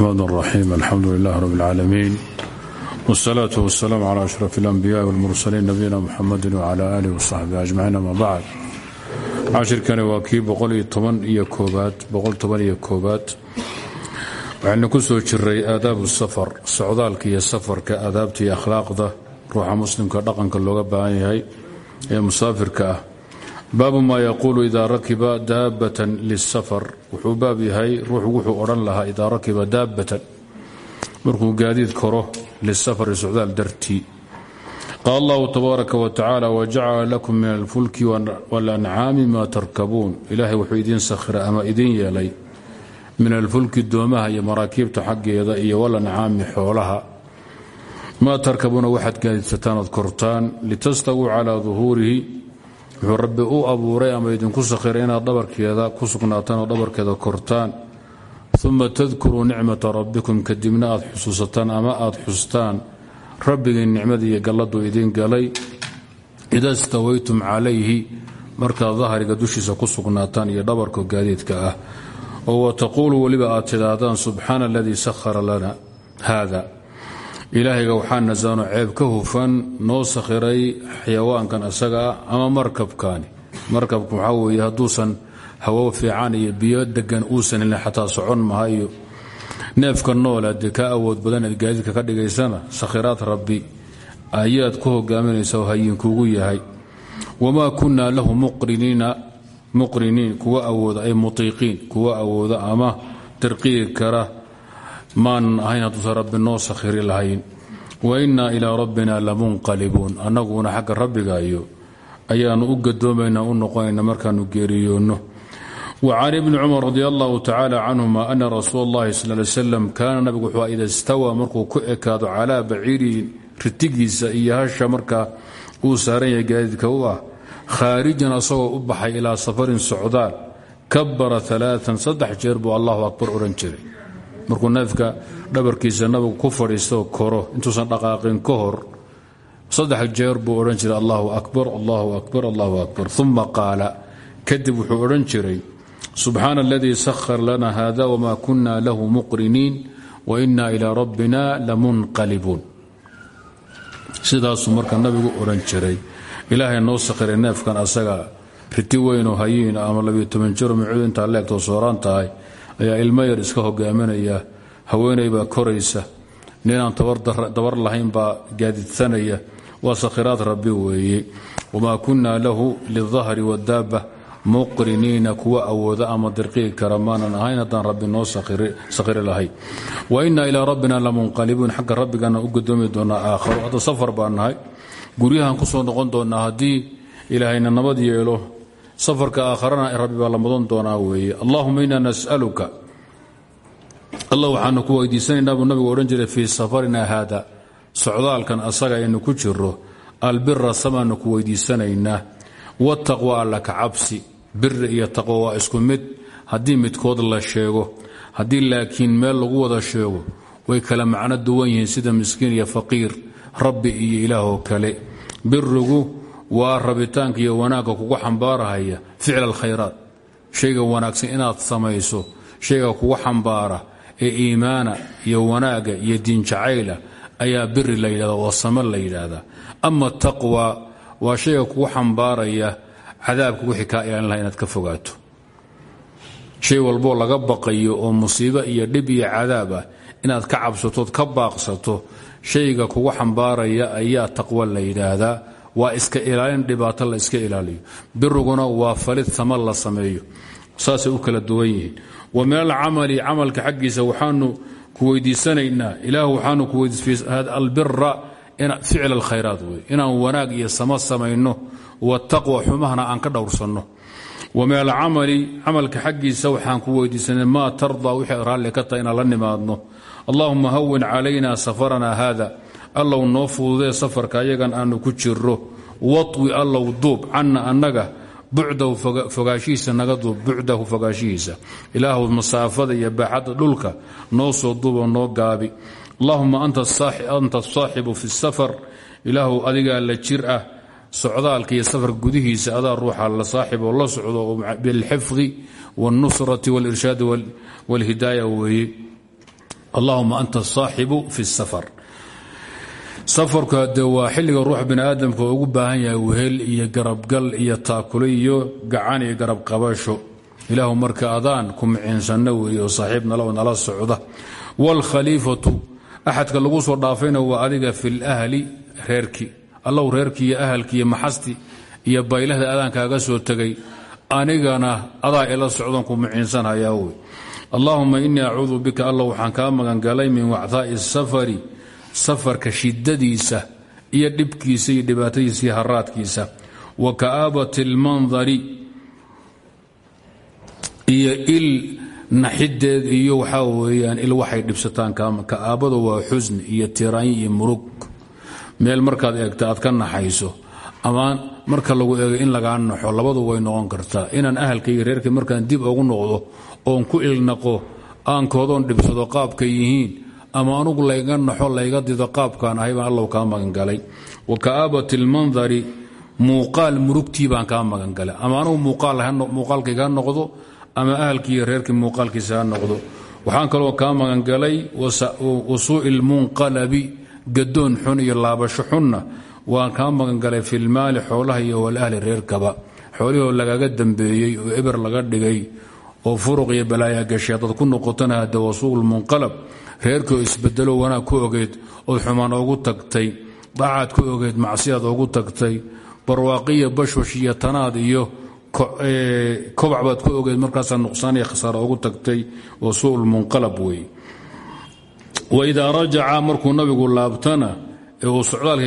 الرحمن الرحيم الحمد لله رب العالمين والصلاة والسلام على أشرف الأنبياء والمرسلين نبينا محمد وعلى آله وصحبه أجمعين أما بعد cashirkani waa kii iyo koobaad waxaynu ku soo jiray aadaabu safar socdaalka iyo safarka aadaabta iyo akhlaaqda ruuxa muslimka dhaqanka looga baahan yahay ee musaafirka ah baabu maa yaquulu idaa rakiba daabatan lisafar wuxuu baab yahay ruuxu wuxuu odhan lahaa idaa rakiba daabatan. Markuu gaadiid koro lisafari socdaal dartii. Qaal allahu tabaaraka wa tacaala wajacala lakum min alfulki walancaami maa tarkabuun. Ilaahay wuxuu idiin sakhira ama idiin yeelay min alfulki doomaha iyo maraakiibta xaggeeda iyo walancaami xoolaha. Maa tarkabuuna waxaad gaadiidsataan ood kortaan. Litastawuu calaa duhuurihi wuxuu rabbi u abuuray ama idinku sakhiray inaad dhabarkeeda ku sugnaataan oo dhabarkeeda kortaan. Uma tadkuruu nicmata rabbikum kadibna aad xusuusataan ama aad xustaan rabbigii nicmadii iyo galladuu idiin galay. Ida stawaytum calayhi markaad dahriga dushiisa ku sugnaataan iyo dhabarka gaadiidka ah. Oo wataquulu weliba aad tidhaahdaan subxaana aladii sahara lana haada ilaahayga waxaa nasaano ceeb ka hufan noo sakhiray xayawaankan asaga ah ama markabkaani. Markabka waxaa weeye hadduusan hawo fiican iyo biyo degan uusan helin xataa socon maha iyo neefka noola dee ka awood badan eed gaadiidka ka dhigaysana sakhiraad rabbi ayaad ku hogaaminaysa oo hayinkuugu yahay. Wamaa kunnaa lahu muqriniin kuwa awooda ay mutiiqiin kuwa awooda ama dirqiigi kara maanan ahayn hadduusan rabbi noo sakhiri lahayn wa innaa ilaa rabbina lamunqalibuun annaguna xagga rabbigayo ayaannu u gadoomayna u noqonayna markaannu geeriyoonno وcan ibni cumar radi allahu tacaala canhuma ana rasuul اllahi sal ly slam nabigu wuxuu ida stawaa markuu ku ekaado calaa baciirihi ritigiisa iyo hasha markaa uu saaran yahay gaadiidka u ah khaarijan asagoo u baxay ilaa safarin socdaal kabara alaaan saddex jeer buu allahu akbar odhan jiray markuu neefka dhabarkiisa nabigu ku fadhiistoo koro intuusan dhaqaaqin ka hor saddex jeer buu odhan jiray allahu akbar allahu akbar allahu akbar. Uma qaala kadib wuxuu odhan jiray subxaana aladii sahar lana hada wma kuna lahu muqriniin waina ilaa rabbina lamunqalibuun. Sidaasuu marka nabigu odhan jiray ilaahay noo sakhiray neefkan asaga riti weynoo hayiin ama labiyo toban jiro micudu intaa leegtoo sooraan tahay ayaa ilmo yar iska hogaaminaya haweenay baa koraysa ninaan dabar lahayn baa gaadidsanaya waa sakhiraad rabbi weeye. Wamaa kuna lahu lilahri wadaaba muqriniina kuwa awooda ama dirqiigi kara maanan ahayn haddaan rabbi noo sakhiri lahay. Wa inaa ilaa rabbina lamunqalibuun xagga rabbigana u gudoomi doonaa aakharo. Hadda safar baan nahay guryahan ku soo noqon doonaa haddii ilaahayna nabad yeelo safarka aakharana rabbi baa la mudan doonaa weeye. Allahuma inaa nasaluka. Allah waxaanu ku weydiisanaynaa buu nabigu odhan jiray fii safarina haada. Socdaalkan asaga aynu ku jiro albira samaanu ku weydiisanaynaa. Wataqwa alla ka cabsi. Biri iyo taqwo waa isku mid. Haddii midkood la sheego haddii laakiin meel lagu wada sheego way kala macno duwan yihiin sida miskiin iyo faqiir rabbi iyo ilaahoo kale. Birigu waa rabitaanka iyo wanaagga kugu xambaarahaya ficl alkhayraat shayga wanaagsan inaad samayso shayga kugu xambaara ee iimaana iyo wanaagga iyo diinjacayla ayaa biri la yidhahda oo sama la yidhaahdaa. Ama taqwa waa shayga kugu xambaaraya cadaabka wixii kaa ilaalin laha inaad ka fogaato. Shay walboo laga baqayo oo musiibo iyo dhib iyo cadaab ah inaad ka cabsatood ka baaqsato shayga kugu xambaaraya ayaa taqwo la yidhaahdaa waa iska ilaalin dhibaato la iska ilaaliyo. Biriguna waa falid sama la sameeyo. Saasay u kala duwan yihiin. Wa min alcamali camalka xaggiisa waxaanu ku weydiisanaynaa. Ilaah waxaanu ku weydiisalbira ficl alkhayraat wey inaan wanaag iyo samo samayno wataqwa xumahana aan ka dhowrsanno. Wa min alcamali camalka xaggiisa waxaan ku weydiisanay maa tardaa wixii raalli ka tahay inaan la nimaadno. Allahuma hawin calayna safarana hada allow noo fududee safarka ayagan aanu ku jiro waطwi allow duub canna annaga bucdahu fogaashihiisa naga duub bucdahu fogaashihiisa ilaahu masaafada iyo baaxadda dhulka noo soo duuboo noo gaabi allahuma anta asaaxibu fi safar ilaahu adigaa la jir ah socdaalka iyo safarka gudihiisa adaa ruuxa la saaxib oo la socdo bilxifdi wاlnusrati wاlirshaadi wاlhidaaya weeye allahuma anta asaaxibu fi safar safarku hade waa xilliga ruux bini aadamka oo ugu baahan yahay wehel iyo garabgal iyo taakule iyo gacan iyo garab qabasho. Ilaahu marka adaan ku miciinsanno weeye oo saaxiib nala socda. Waalkhaliifatu axadka lagu soo dhaafayna waa adiga fi lahli reerkii allow reerkii iyo ahalkii iyo maxasti iyo baylahda adaankaaga soo tegay anigana adaa ila socdan ku miciinsanhayaa wey allaahuma inii acuudu bika alla waxaan kaa min wacdaa'i safari safarka shidadiisa iyo dhibkiisa iyo dhibaatadiisa iyo haraadkiisa. Wa ka'aabati almandari iyo il naxideed iyo waxaa weeyaan il waxay dhibsataan ka'aabadu waa xusni iyo tiraanyo iyo murug. Meel markaad eegta aad ka naxayso ama marka lagu eego in lagaa naxo labadu way noqon kartaa. Inaan ahalka iyo reerka markaan dib ugu noqdo oon ku ilnaqo aankoodoon dhibsado qaabkay yihiin ama anugu layga naxo layga dido qaabkaan ahay baan allow kaa magangalay wa ka'aabati almandari muuqaal murugtii baan kaa magangalay ama anugu muuqaalkayga ha noqdo ama ahalkii iyo reerkii muuqaalkiisa noqdo. Waxaan kaloo kaa magangalay wasuu'i lmunqalabi gadoon xun iyo laabasho xunna. Waan kaa magangalay filmaali xoolaha iyo walahli reerkaba. Xoolihoo lagaga dambeeyey oo eber laga dhigay oo furuq iyo balaaya gashay. Haddaad ku noqotana wasuuq lmunqalab reerkoo isbedelo wanaag ku ogeyd ood xumaan oogu tagtay dacaad ku ogeyd macsiyaad oogu tagtay barwaaqiya bashwash iyo tanaad iyo kobac baad ku ogeyd markaasaa nuqsaan iyo khasaara oogu tagtay wasuuq lmunqalab wey waidaa rajaca markuu nabigu laabtana ee uu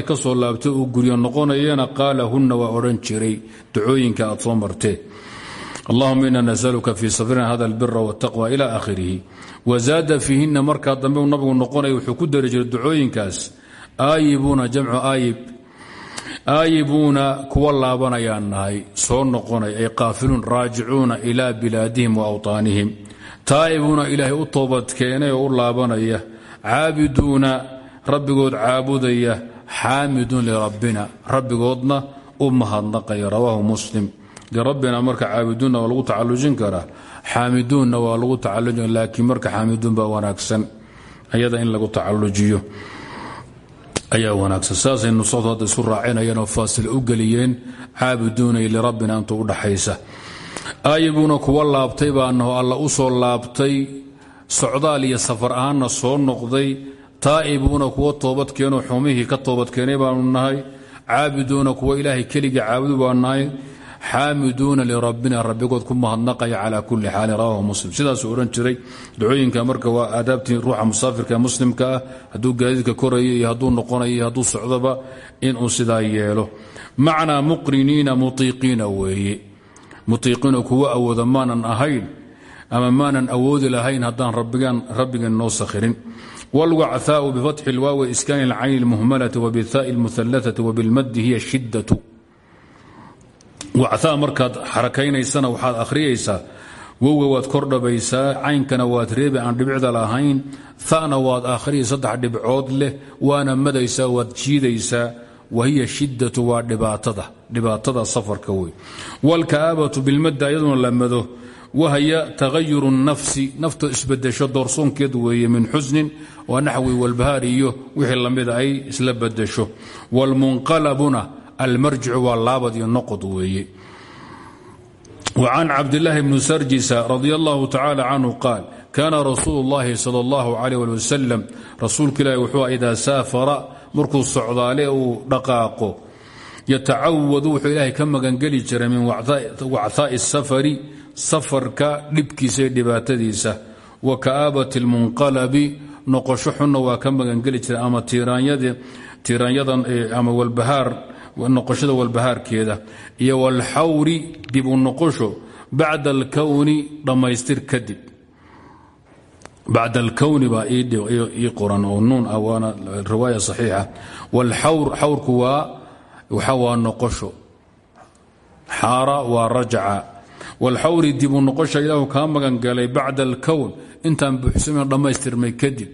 ka soo laabtay uu guryo noqonayana qaala hunna waa odhan jiray ducooyinka aad soo martee. Allahuma ina nasaluka fii safrina hada albira wاtaqwa ila akhirihi wazaada fiihina markaa dambe nabigu noqonaya wuxuu ku dari jiray ducooyinkaas. Aayibuuna jamcu aayib. Aayibuuna kuwa laabanayaan nahay soo noqonay ay qaafiluun raajicuuna ilaa bilaadihim wa awطaanihim taa'ibuuna ilaahay u toobadkeenay oo u laabanaya. Caabiduuna rabbigood caabudaya. Xaamiduun lirabbina rabbigoodna u mahadnaqaya rawaahu muslim lirabbina marka caabiduunna waa lagu tacalujin karaa xaamiduunna waa lagu tacalujin laakiin marka xaamiduun baa wanaagsan ayada in lagu tacalujiyo ayaa wanaagsan. Saasay nusadu hadda isu raacinayeen oo faasil u geliyeen caabiduuna lirabbina inta u dhaxaysa. Aayibuuna kuwa laabtay baanaho alla u soo laabtay socdaal iyo safar ahaanna soo noqday taa'ibuuna kuwa toobadkeenoo xumihii ka toobadkeenay baanu nahay caabiduuna kuwa ilaahay keliga caabudu baanu nahay xaamiduuna lirabbina rabbigood ku mahadnaqaya calaa kulli xaalin rawahu muslim sidaasuu odhan jiray ducooyinka marka waa aadaabtii ruuxa musaafirka ee muslimka ah hadduu gaadiidka koraya iyo hadduu noqonayo iyo hadduu socdoba inuu sidaa yeelo macnaa muqriniina mutiiqiina weeye mutiiqiina kuwa awooda maanan ahayn ama maanan awoodi lahayn haddaan rabbigan noo sakhirin wاlwacثاء bfatxi اlwaawi iskan اlcayn اlmuhmalة wbاثاء اlmuثalaثة wbاlmadi hiy shidaة wacaa markaad xarakaynaysana waxaad akhriyaysaa. Wowga waad kordhabaysaa caynkana waad reebi aan dhibicda lahayn. Ana waad akhriya saddex dhibcood leh waana madaysaa waad jiidaysaa. Wahiya shidatu waa dhibaatada safarka wey wاlka'aabatu bilmadda iyaduna la mado. Wahya tagayuru nafsi nafta isbedesho doorsoonkeed weeye min xusnin waa naxwi walbahaar iyo wixii lamida ay isla wاlmunqalabuna almarjicu waa laabad iyo noqod weeye وcan cabdالlahi bni sarjisa radi اllahu tacalى canhu qaal kana rasuulu اllahi salى اllahu عalيه ali waslm rasuulka ilahi wuxuu idaa saafara markuu socdaale uu dhaqaaqo yatacawadu wuxuu ilaahay ka magangeli jiray min wacثaaءi الsafari safarka dhibkiisa iyo dhibaatadiisa wa ka'aabati اlmunqalabi noqosho xunna waa ka magangeli jiray ama tiiraanyadan ama walbahaar noqoshada walbahaarkeeda iyo walxawri dib u noqosho bacda alkowni dhammaystir kadib. Bacda alkowni baa ii qoran oo nuun ah waana riwaaya saxiixa. Walxawr xawrku waa waxa waa noqosho. Xaara waa rajaca. Walxawri dib u noqosha ilaahu kaa magan galay bacda alkown intaan buuxsamin dhammaystirmay kadib.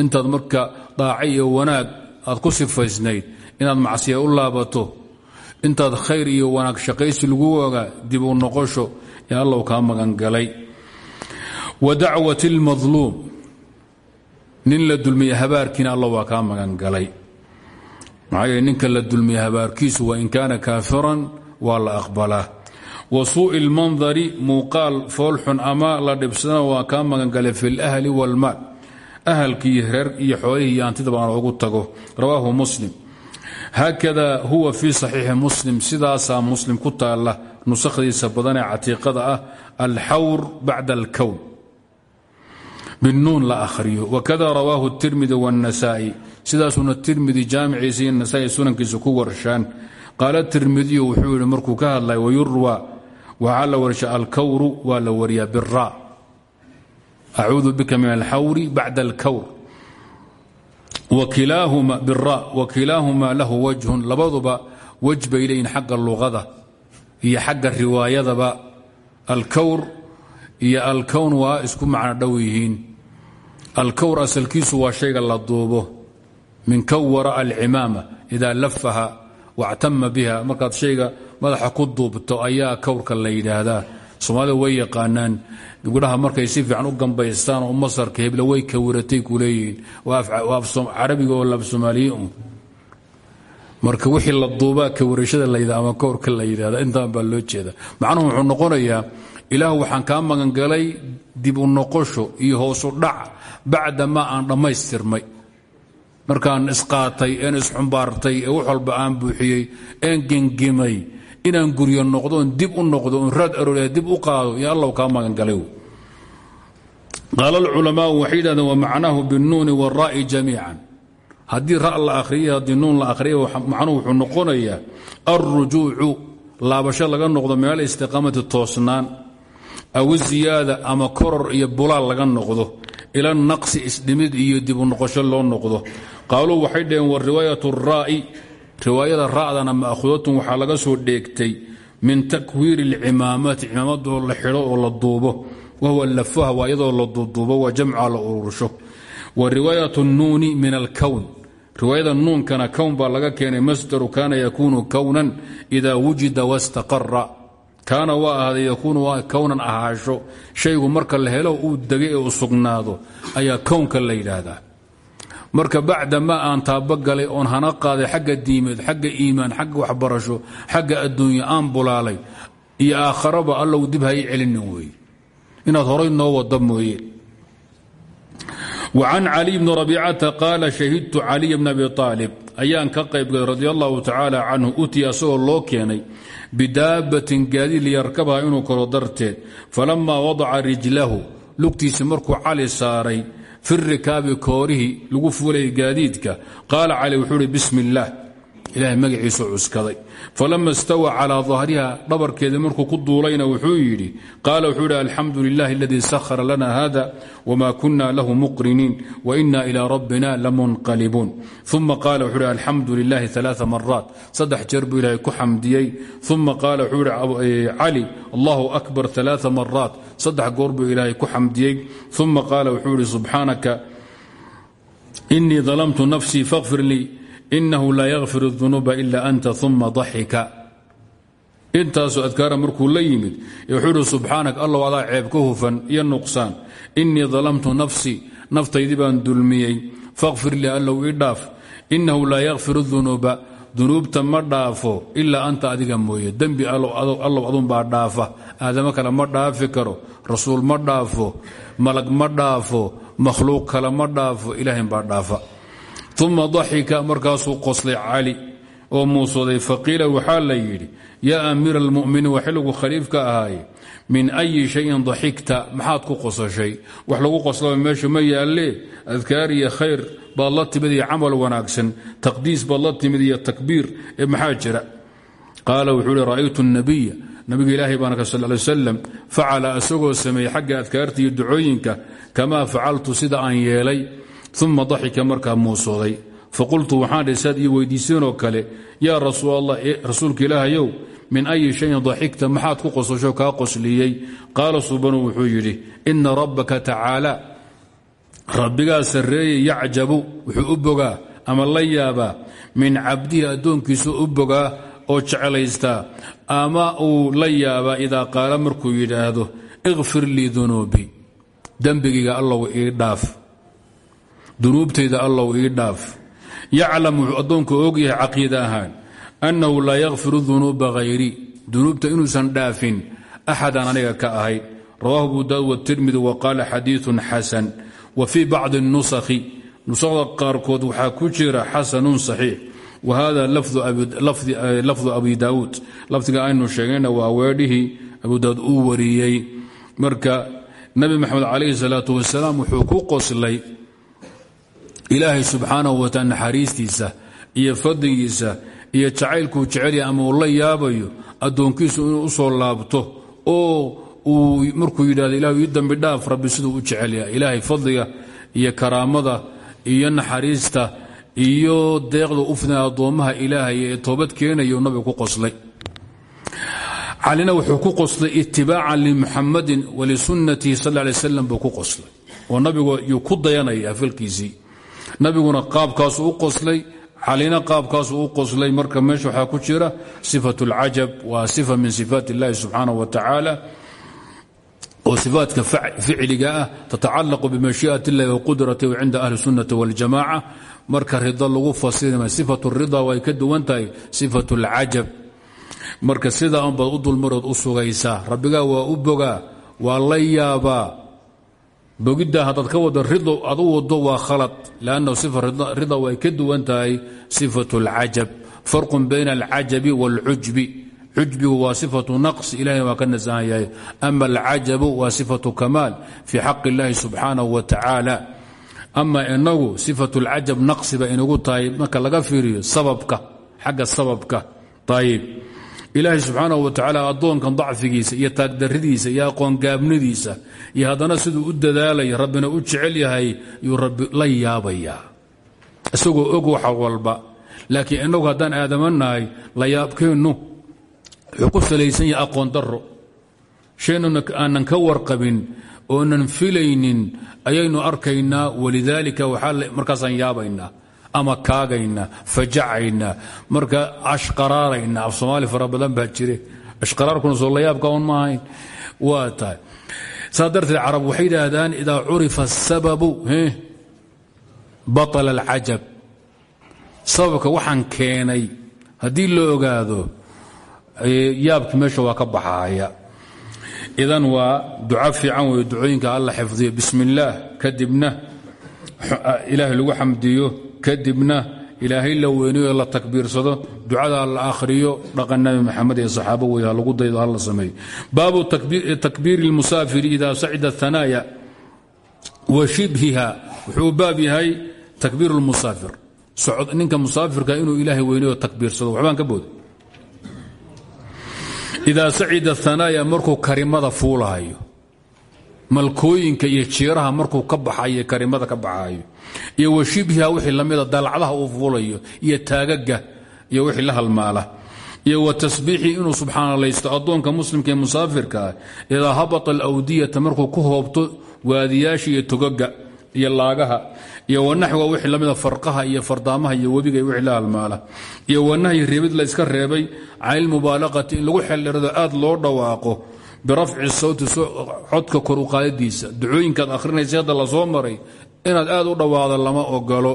Intaad marka daaca iyo wanaag aad ku sifaysnayd inaad macsiya u laabato intaad khayr iyo wanaag shaqaysi lagu ogaa dib u noqosho ee allow kaa magan galay. Wa dacwat اlmadluum nin la dulmiye habaarkiina alla waa kaa magangalay maxaa yeele ninka la dulmiye habaarkiisu wa in kaana kaafiran waa la aqbalaa wa suu'i lmandari muuqaal foolxun ama la dhibsadana waa kaa magangalay fi lahli wاlmaal ahalkii reer iyo xoolihii iyo antidaba aan ugu tago. Rawaahu muslim haakada huwa fii saxiixi muslim sidaasaa muslim ku taala nuskhdiisa badan ee catiiqada ah alxawr bacda alkown binuun la ahriyo wakada rawaahu tirmidi wاnasaa'i sidaasuna tirmidi jaamiciisa iyo nasaai sunankiisa ku warshaan. Qaala tirmidiyu wuxuu yihi markuu ka hadlay wayurwa waxaa la warsha alkawru waa la wariyaa bira acuudu bika min alxawri bacda alkawr wakilaahuma lahu wajhun labaduba wej bay leeyihiin xagga luqada iyo xagga riwaayadaba alkawr iyo alkown waa isku macno dhow yihiin alkawr asalkiisu waa shayga la duubo min kawara alcimaama idaa lafaha wactama biha markaad shayga madaxa ku duubto ayaa kawrka la yidhaahdaa soomaalida way yaqaanaan gudhaha markay si fiican u gambaystaan oo masarka hebla way kawiratay ku leeyihiin. Carabiga oo laab soomaaliyiin marka wixii la duubaa kawirashada la yidhah ama kowrka la intaan baa loo jeeda macnuhu wuxuu noqonayaa ilaah waxaan kaa magangalay dib u noqosho iyo hoosu dhac bacda ma aan dhammaystirmay. Markaan isqaatay een isxumbaartay ee wax aan buuxiyey een gengimay inaan guryo noqdo oon dib u noqdo oon raad aroorya dib u qaado iyo allow kaa magangalay qaala alculamaau waxay yidhahdeen wa macnaahu binnuuni wاlra'i jamiican. Haddii ra la akhriya haddii nuun la akhriya macnuhu wuxuu noqonayaa alrujuucu laabasho laga noqdo meel istiqaamati toosnaan aw ziyaada ama koror iyo bulaal laga noqdo ila naqsi isdhimid iyo dib u noqosho loo noqdo. Qaaluu waxay dhaheen wa riwaayat raa'i riwaayada ra'dana ma'huudatun waxaa laga soo dheegtay min takwiiri اlcimaamati cimaamado la xidho oo la duubo wahuwa lafaha waa iyadoo la duuduubo waa jamca la urursho. Wa riwaayat nuuni min alkown riwaayada nuunkana kown baa laga keenay masdaru kaana yakuunu kownan ida wujida wastaqara kaana waa ahaaday yakuunu kownan ahaasho. Shaygu marka la helo uu degay ee u sugnaado ayaa kownka la yidhaahdaa marka bacda ma aan taabagalay oon hana qaaday xagga diimeed xagga iimaan xagga waxbarasho xagga adduunya aan bulaalay iyo aakharaba allow dib hay celinin weeye horay noo wada mooye. وcan cali bni rabicata qaala shahidtu caliya bn abi aalib ayaan ka qaybgalay radi allahu tacaala canhu utiya asagoo loo keenay bidaabatin gaadiid liyarkabha inuu koro darteed falamaa wadaca rijlahu. Lugtiisa markuu cali saaray fi rikaabi koorihii lagu fuulayay gaadiidka. Qaala cali wuxuu uhi bismi اllah ilahay magaciisu cuskaday. Falama istawa calaa dahriha dhabarkeeda markuu ku duulayna wuxuu yidhi qaala wuxuu yidhi alxamdu lilah aladii sahara lana hada wma kuna lahu muqriniin waina ila rabbina lamunqalibuun. Uma qaala wuxuu yidhi alxamdu lilahi aa maraat saddex jeer ilaahay ku xamdiyey. Uma qaala wuxuu yidhi cali allahu akbar aa maraat saddex goor buu ilaahay ku xamdiyey. Uma qaala wuxuu yidhi subxaanaka inii dalamtu nafsii faqfir lii inahu laa yakfir اdunuuba ila anta uma daxika intaasoo adkaara markuu la yimid wuxuu ihi subxaanak allow adaa ceeb ka hufan iyo nuqsaan. Inii dalamtu nafsii naftaydii baan dulmiyey. Faqfir lii allow ii dhaaf. Inahu laa yakfir dunuuba dunuubta ma dhaafo ilaa anta adiga mooye. Dembi allow adunbaa dhaafa. Aadamo kale ma dhaafi karo. Rasuul ma dhaafo. Malag ma dhaafo. Makhluuq kale ma dhaafo. Ilaahin baa dhaafa uma daxika markaasuu qoslay cali oo muusoday faqiila waxaa la yidhi yaa amiira almuminiin waa xilligu khaliifka ahaaye min ayi shayin daxikta maxaad ku qosashay wax lagu qoslaba meesha ma yaalle adkaar iyo khayr baad la timid iyo camal wanaagsan taqdiis baad la timid iyo takbiir ee maxaa jira qaala wuxuu ihi ra'aytu nabiya nabiga ilaahay baana ka sal ly wasalam facala iyo ducooyinka kamaa facaltu sida aan yeelay uma daxika markaa muusooday faqultu waxaan dhi saad ii weydiiseenoo kale yaa rasuulka ilaahayow min ayi shayin daxikta maxaad ku qosasho kaa qosliyey qaala subanu wuxuu yidhi ina rabbaka tacaala rabbigaa sarreeye yacjabu wuxuu u bogaa ama la yaabaa min cabdihi addoonkiisu u bogaa oo jeclaystaa ama uu la yaabaa idaa qaala markuu yidhaahdo ikfir lii dunuubi dembigayga allow ii dhaaf dunuubtayda allow ii dhaaf. Yaclam wuxuu addoonku og yahay caqiida ahaan annahu laa yakfiru dunuuba hayrii dunuubta inuusan dhaafin axadaan aniga ka ahayn rawahu abu daawud watirmidi wa qaala xadiiun xasan wa fii bacdi nusakhi. Nusakda qaarkood waxaa ku jira xasanun saxiix. Wa hada lafdu abi daawuud. Lafdiga aynu sheegayna waa weedhihii abu daawud uu wariyey. Marka nabi maxamed calayhi salaatu wasalaam wuxuu ku qoslay ilaahay subxaanahu wataala naxariistiisa iyo fadligiisa iyo jacaylkuu jecelya ama uu la yaabayo addoonkiisu inuu u soo laabto oo uu markuu yidhahdo ilahu ii dambi dhaaf rabbi siduu u jecelyaha ilaahay fadliga iyo karaamada iyo naxariista iyo deeqda u fidan addoommaha ilaahay ee toobad keenayu nabigu ku qoslay. Calina wuxuu ku qoslay itibaacan limuxamadin walisunnatihi sal lay slam buu ku qoslay. Oo nabigu yuu ku dayanaya afalkiisii nabiguna qaabkaasu u qoslay calina qaabkaasu u qoslay marka meesha waxaa ku jira sifat اlcajab waa sifa min sifaat اllahi subxaanaه wa tacaala oo sifaatka ficliga ah tatacalaqu bimashiiئat اllahi waqudratih cinda ahli الsunnati wاljamaca marka rida lagu fasirima sifat الrida way ka duwan tahay sifat اlcajab marka sidaa unbaad u dulmarood u sugaysaa rabbigaa waa u bogaa waa la yaabaa bogiddaa haddaad ka wada rido aad u wado waa khalad lannahu sifa rida way ka duwan tahay sifat اlcajab farqun bayna alcajabi wاlcujbi cujbigu waa sifatu naqs ilahina waa ka nasahan yahay ama alcajabu waa sifatu kamaal fii xaq اllahi subxaanaه wa tacaala ama inagu sifat اlcajab naqsiba inagu tahay marka laga fiiriyo sababka xagga sababka ayib ilaahay subxaanaه wa tacaala addoonkan dacfigiisa iyo taagdaridiisa iyo aqoongaabnidiisa iyo haddana siduu u dadaalaya rabbina u jecel yahay yuu rabbi la yaabayaa isagoo og waxa walba laakiin inagu haddaan aadamanahay la yaabkeennu wuxuu ku salaysan yahay aqoon daro shaynuna aanan ka warqabin oonan filaynin ayaynu arkaynaa walidaalika markaasaan yaabaynaa ama kaagaynaa fajacaynaa marka ashqaraaraynaa af soomaali fara badan baa jire ashqaraarkuna soo layaabka un ma ahayn. Waa tahay. Saa darteed carab waxay yidhaahdaan idaa curifa asababu baطala sababka waxaan keenay haddii la ogaado yaabki meesha waa ka baxaaya. Idan waa duco fiican wey ducooyinka alla xifdiyo. Bismi kadibna ilaahay lagu xamdiyo kadibna ilaahay la weynayo la takbiirsado ducada la akhriyo dhaqan nabi maxamed ee saxaabo wey lagu daydo hala sameeyo baabu takbiiri اlmusaafiri ida sacida اhanaaya wa shibhiha wuxuu baab yahay takbiir اlmusaafir ninka musaafirka inuu ilaahay weynayo takbiirsado waxbaan ka booda idaa sacida hanaaya markuu karimada fuulahayo malkooyinka iyo jiiraha markuu ka baxayo karimada ka baxayo iyo washibhiha wixii lamida dalacdaha uu fuulayo iyo taagaga iyo wixii la halmaala iyo wa tasbiixii inuu subxaanalaysto addoonka muslimka ee musaafirka ah idaa habata alawdiyata markuu ku hoobto waadiyaasha iyo togaga iyo laagaha iyo wanaxwiga wixii lamida farqaha iyo fardaamaha iyo webiga wixii la halmaala iyo wanahyi reebid la iska reebay can ilmubaalaqati lagu xeldherado aad loo dhawaaqo birafci sawti codka kor u qaadadiisa ducooyinkaad akhrinaysa hadda la soo maray inaad aad u dhawaaqdo lama ogolo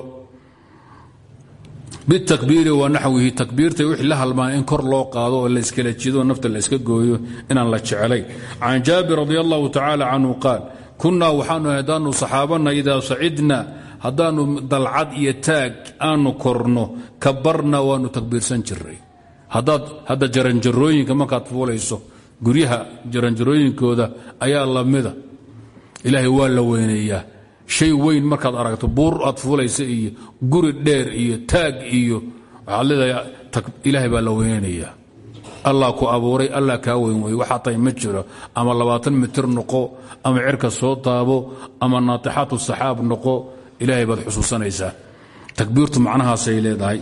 bitakbiiri wa naxwihi takbiirta wixii la halmaan in kor loo qaado oo layskala jido nafta la iska gooyo inaan la jeclay can jaabir radi allahu tacaala qaal kunnaa waxaanu hadaanu saxaabana idaa sacidna haddaanu dalcad iyo taag aanu korno kabarna waanu takbiirsan jiray hadda jaranjarooyinka markaad fuulayso guryaha jaranjarooyinkooda ayaa lamida ilaahay waa la weyneeyaa shay weyn markaad aragto buur aad fuulaysa iyo guri dheer iyo taag iyo waxaad ilaahay baa la weynayaa allah ku abuuray allah kaa weyn wey waxaa tahay ma jiro. Ama labaatan mitir noqo ama cirka soo taabo ama naatixaatu saxaab noqo ilaahay baad xusuusanaysaa takbiirtu macnahaasay leedahay.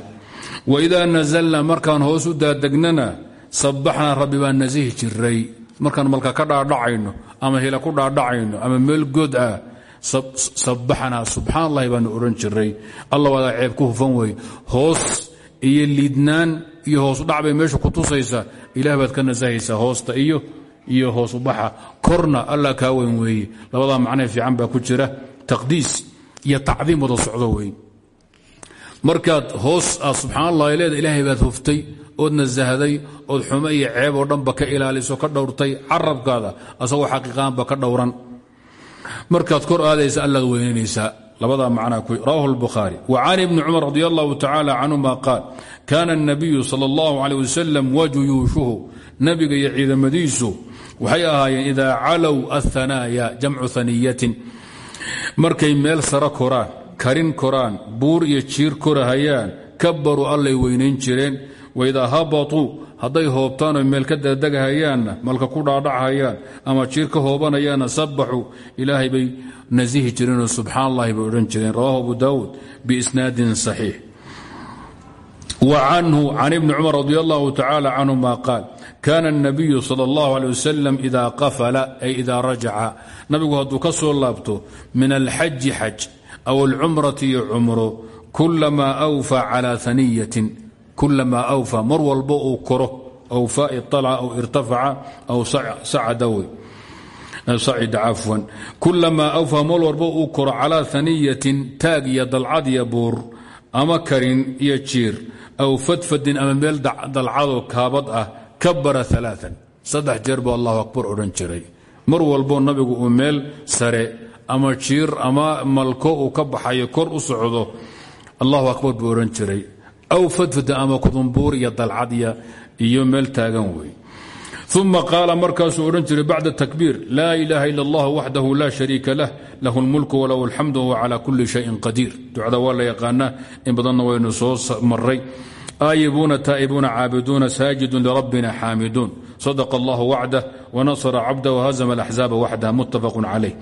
Waidaa nazalna markaan hoos u daadegnana sabbaxnaa rabbi baan nasihi jiray. Markaan malka ka dhaadhacayno ama hila ku dhaadhacayno ama meel god ah sabbaxnaa subxaan allahi baanu odhan jiray alla wadaa ceeb ku hufan wey hoos iyo liidnaan iyo hoosudhac bay meesha ku tusaysaa. Ilaah baad ka nasahaysaa hoosta iyo iyo hoosubaxa korna allah kaa weyn weeye. Labadaa macnee fiican baa ku jira. Taqdiis iyo tacdiim wada socdo wey markaad hoos aad subxaan allah leeda ilaahay baad huftay ood nasahday ood xumo ceeb oo dhanba ka ilaaliso ka dhowrtay carabkaada asagoo xaqiiqaanba ka dhowran markaad kor aadaysa allaad weynaynaysaa labadaa macnaa ku rawahu lbukhaari wa can ibni cumar radi allahu tacaala canhuma qaal kaana الnabiyu sal اllahu alيh wasalam wajuyuushuhu nabiga iyo ciidamadiisu waxay ahaayeen idaa calow aلhanaaya jamcu haniyatin markay meel saro koraan karin koraan buur iyo jiir korahayaan kabaruu allay weynayn jireen waidaa habatuu hadday hoobtaan oo meel ka degdegahayaanna malka ku dhaadhachayaan ama jiir ka hoobanayaanna sabaxuu ilaahay bay nasihi jireenoo subxaan allahi bay odhan jireen rawahu abu daawuud biisnaadin saxiix wa canhu can ibni cumar radi allahu tacaala canhuma qaal kaana الnabiyu sal اllahu alيه wasalam ida qafala ay idaa rajaca nabigu hadduu ka soo laabto min alxaji xaj aw alcumrati iyo cumro kulamaa awfa calى aniyatin kulamaa awfa mar walba uu koro awfa iطalca aw irtafaca aw sacida cafwan. Kulamaa awfa mar walba uu koro calaa haniyatin taag iyo dalcad iyo buur ama karin iyo jiir aw fadfadin ama meel dalcadoo kaabad ah kabara aaaan saddex jeer buu allahu akbar odhan jiray. Mar walbo nabigu uu meel sare ama jiir ama malko uu ka baxayo kor u socdo allahu akbar buu jiray aw fadfadin ama kudumbuur iyo dalcad iyo meel taagan wey uma qaala markaasuu odhan jiray bacda takbiir laa ilaaha ila allah waxdahu laa shariika lah lahu lmulku walahu alxamdu wahuwa cala kuli shayin qadiir ducada waa la in badanna waynu soo maray aayibuuna taa'ibuuna caabiduuna saajidun lirabbina xaamiduun sadaqa allahu wacdah wanasra cabdah whazama alaxzaaba waxdah muttafaqun calayh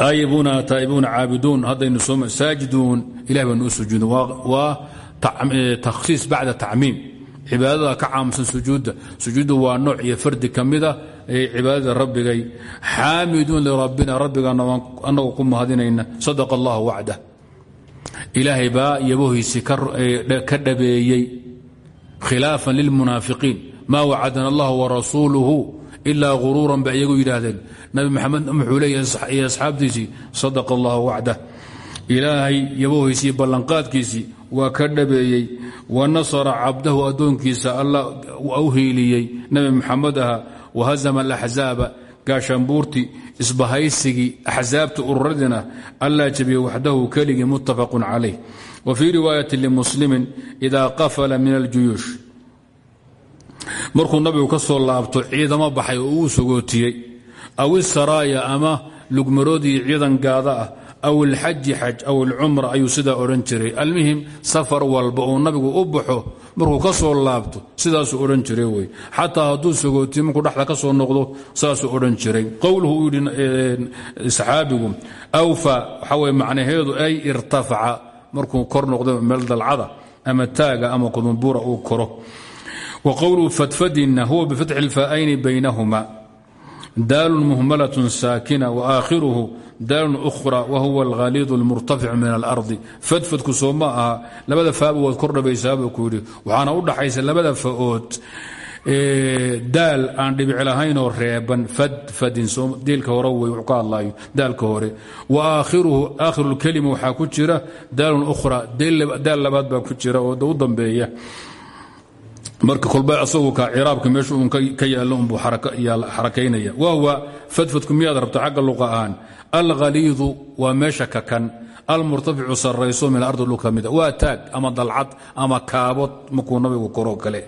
aayibuuna taa'ibuuna caabiduun haddaynu soo saajiduun ilahi baynu u sujuudin waa takhsiis bacda tacmiim cibaadada ka caamsan sujuudda. Sujuudda waa nooc iyo fardi ka mida ee cibaadada rabbigay. Xaamiduun lirabbina rabbigaana annagu ku mahadinayna. Sadaqa allahu wacdah. Ilaahay baa yabohiisii ka dhabeeyey. Khilaafan lilmunaafiqiin maa wacadana allah warasuuluhu ilaa guruuran ba iyagu yidhaahdeen. Nabi maxamed muxuu leeyahay sadaqa allahu wacdah ilaahay yabohiisii ballanqaadkiisii waa ka dhabeeyey wa nasara cabdahu addoonkiisa alla u hiiliyey. Nabi maxamed aha wahazama alaxzaaba gaashaanbuurtii isbahaysigii axsaabta ururadiina allaa jabiyey waxdahu keligii muttafaqun calayh. Wa fii riwaayati limuslimin idaa qafala min aljuyuush. Markuu nabigu ka soo laabto ciidamo baxay oo uu sogootiyey aw isaraaya ama lugmaroodii ciidan gaada ah aw alxaji xaj aw alcumra ayuu sidaa odhan jiray. Almuhim safar walba uu nabigu u baxo markuu ka laabto sidaasuu odhan jiray wey. Xataa hadduu sogootiyo markuu dhexda ka noqdo saasuu odhan jiray. Qowluhu uu yidhi saxaabigu awfa waxaa macnaheedu ay irtafaca markuu kor noqdo meel dalcada ama taaga ama kudumbuura uu koro. Wa qowluhu fadfadinna huwa bifatxi ilfaa'ayni baynahuma daalun muhmalatun saakina waakhiruhu daalun ukhra wahuwa alghaliidu almurtaficu min alardi. Fadfadku soo ma aha. Labada faaba waad kor dhabaysaabuu ku yidhi. Waxaana u dhaxaysa labada fa'ood. Daal aan dhibic lahaynoo reeban. Fadfadin diilka hore wey wuxuu ka hadlaayo. Daalka hore. Wa aakhiruhu aakhiru lkelima waxaa ku jira daalun ukhra. Daal labaad baa ku jira ka ciraabka meeshu uun ka yaalla unbuu xarakaynaya. Fadfadku miyaad rabto xagga luqa alghaliidu waa meesha kakan almurtaficu sarayso min alardi dhulka mida waa taag ama dalcad ama kaabod markuu nabigu koroo kale.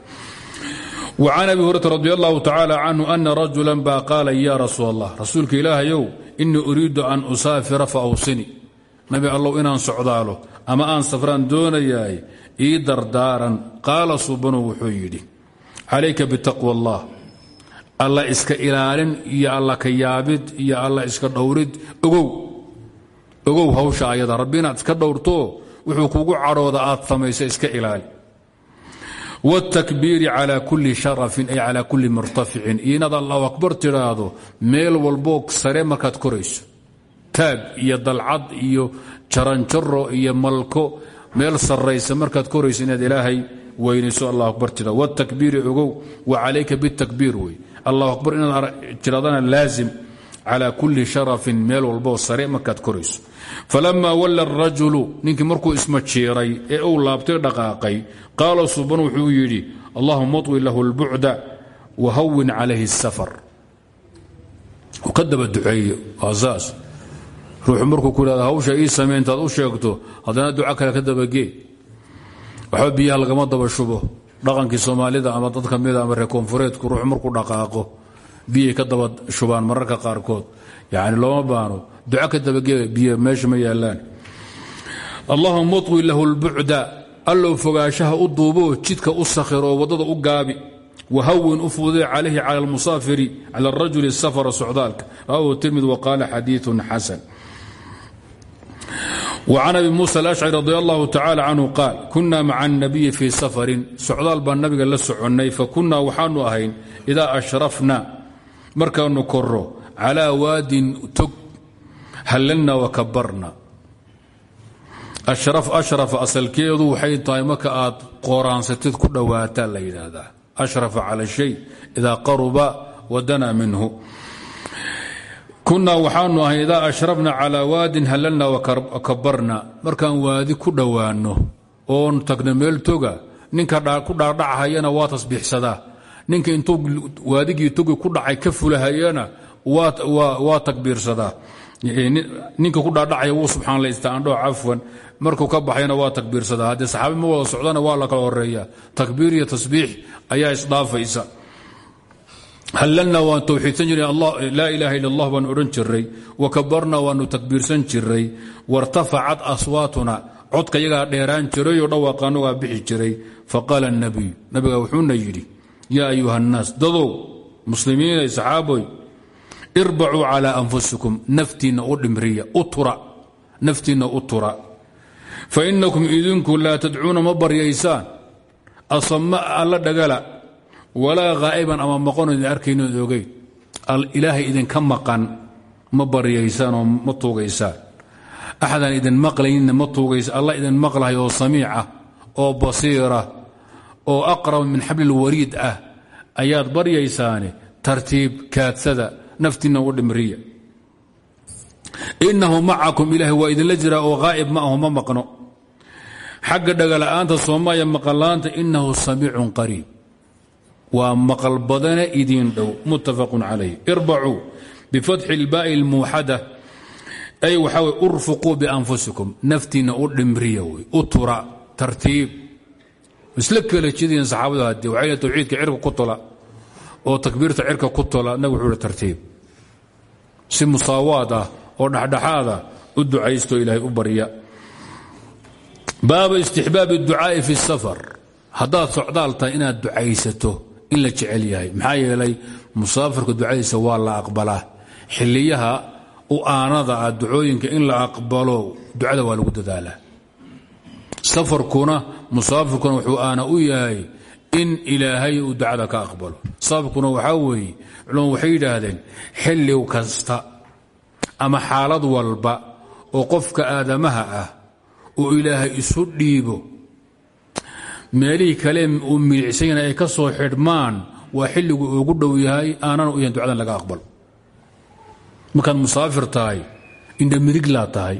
وcan abi hurata radi allahu tacaala canhu ana rajula baa qaala ya rasuul allah rasuulka ilaahayow inii uriidu an usaafira faawsini nabi allow inaan socdaalo ama aan safraan doonayaay ii dardaaran qaala subanu wuxuu yidhi calayka bitaqwa allah alla iska ilaalin iyo alla ka yaabid iyo alla iska dhowrid ogow ogow hawsha ayada rabbi inaad iska dhowrto wuxuu kugu cadhooda aad samayso iska ilaali wاtakbiiri calى kuli sharafin ay calى kuli murtaficin iyo inaad allahu akbar tidhaahdo meel walboo sare markaad korayso taag iyo dalcad iyo jaranjaro iyo malko meel saraysa markaad korayso inaad ilaahay weynayso allah akbar tidhado wاtakbiiri ogow wa calayka bاtakbiir wey allah akbar inaad tidhahdana laazim calى kuli sharafin meel walboo sare markaad korayso falama walla arajulu ninkii markuu ismajiiray ee uu laabtay dhaqaaqay qaala suban wuxuu yidhi allahuma طwi lahu اlbucda wahawin calayhi الsafar ka daba duceeyo waa saas ruuxu markuu ku ihahdo hawsha ii samey intaad u sheegto haddana duco kale ka dabagee waxba biyaha lagama daba shubo dhaqankii soomaalida ama dad ka mida ama reer koonfureedku ruuxu markuu dhaqaaqo biyay ka daba shubaan mararka qaarkood. Yani looma baano duco ka dabagee biy meesha ma yaalaan allahuma طwi lahu اlbucda allow fogaanshaha u duubo jidka u sakhir oo u gaabi whawin u fududay calayhi cala almusaafiri cala arajuli safara socdaalka. Rawahu tirmid waqaala xadiiu xasan وcan abi muسى الأشcري رضي الله تaعالى عنه قاal kuna maca النabiyi fii safarin socdaal baan nabiga la soconnay fakunaa waxaanu ahayn إida أshrafna markaanu koro calىa waadin tog hallalna وakabarna أshrafa asalkeedu waxay tahay marka aad qooraansatid ku dhowaataa la yidhaahdaa أshrafa calى الشhay إida qaruba wadana minhu kunaa waxaanu ahay idaa ashrafna calaa waadin hallalna wakabarna markaan waadi ku dhowaanno oon tagno meel toga ninka ku dhaadhachayana waa tasbiixsadaa ninka intuu waadigii togi ku dhacay ka fulahayana waa takbiirsadaa ninka ku dhaadhacaya wuu subxaanlaysta andho cafwan. Markuu ka baxayana waa takbiirsadaa haddii saxaabi ma wada socdana waa la kala horreeya takbiir iyo tasbiix ayaa isdhaafaysa hallalna waan towxiidsan jirnay laa ilaaha illa allah baanu odhan jiray wakabarna waanu takbiirsan jiray wartafacad aswaatuna codka yagaa dheeraan jirayoo dhawaaqaanogaa bixi jiray. Faqaala nabiyu nabiga wuxuuna yidhi yaa ayuha nnaas dadow muslimiinay saxaaboy irbacuu calaa anfusikum naftiinna u dhimriya naftiinna u fa inakum idinku laa tadcuuna ma baryaysaan. Asama alla dhagala walaa haa'iban ama maqano idin arkayno id ogeyn ilaahay idinka maqan ma baryaysaan oo ma tuugaysaan. Axadaan idin maqlaynina ma tuugaysa. Alla idin maqlahay oo samiica oo basiira oo aqrab min xabli lwariid ah. Ayaad baryaysaane tartiib kaadsada naftiinna u dhimriya. Innahu macakum ilaahay waa idinla jiraa oo haa'ib ma aho ma maqno. Xagga waa maqal badane idiin dhow muttafaqun calayh. Irbacuu bifatxi ilbaa'i almuuxada ay waxaa wey urfuquu bianfusikum. Naftiinna u dhimriya wey u tura tartiib. Isla kala jediin saxaabadu haddii waxay le tawxiidka cirka ku tola oo takbiirta cirka ku nabigu wuxuu hi si musaawaad ah oo dhexdhexaad ah u ducaysto ilaahay u barya baaba istixbaabi اducaa'i fi safar. Haddaad socdaal tahay inaad in la jecel yahay. Maxaa yeelay musaafirka ducadiisa waa la aqbalaa. Xiliyaha u aanada ah ducooyinka in la aqbalo ducada waa lagu dadaalaa. Safarkuna musaafirkuna wuxuu aana u yahay in ilaahay uu ducada ka aqbalo. Sababkuna waxaa weeye culama waxay yidhaahdeen xilli kasta ama xaalad walba oo qofka aadamaha ah uu ilaahay isu dhiibo meelihii kale uu milicsanyana ay ka soo xidhmaan waa xilligu ugu dhow yahay aanan u yahan ducadan laga aqbalo markaad musaafir tahay indha midiglaa tahay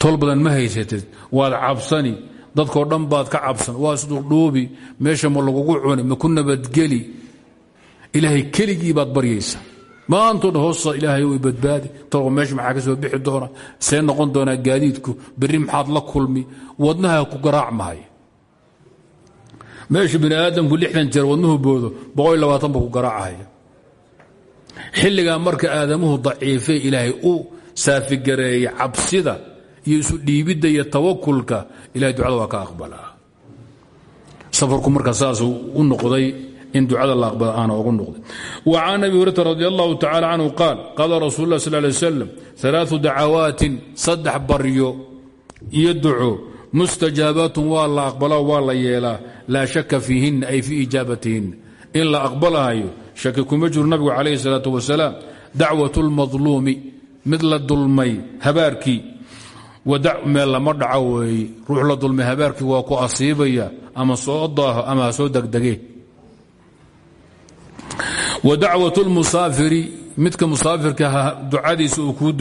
tol ma haysatid waad cabsani dadkoo dhan baad ka cabsan waa isdhuudhuubi meesha ma lagugu cuni ma ku nabadgeli. Ilaahay keligii baad baryaysa maantoo dhan hoosta ilaahay way badbaadi tolba meesha maxaa soo bixi doona see noqon doonaa gaadiidku berri maxaad la kulmi wadnaha ku garaac mahay meesha bini aadamku lixdan jeer wadnuhu boodo boqol labaatan buu ku garaacahaya marka aadamuhu daciifay ilaahay u saafigareeyay cabsida iyo isu dhiibidda iyo tawakulka ilahay ducada waa ka aqbalaa. Safarku marka saasuu u noqday in ducada la aqbala aana ugu noqday. Wa can abi hurayra radi allahu tacala qaal qaala rasuul lah sal lay slam alaau dacawaatin saddex baryo iyo duco mustajaabaatun waa la aqbalaa waa la yeelaa laa shaka fiihinna ay fii ijaabatihinna in la aqbalahayo shaki kuma jiro. Nabigu calayhi salaatu wasalaam dacwat lmadluumi mid la dulmay habaarkii. Meel lama dhaco weeye ruux la dulmay habaarkii waa ku asiibaya ama soo daaho ama ha soo degdege wa dacwat lmusaafiri midka musaafirka ducadiisa uu kuu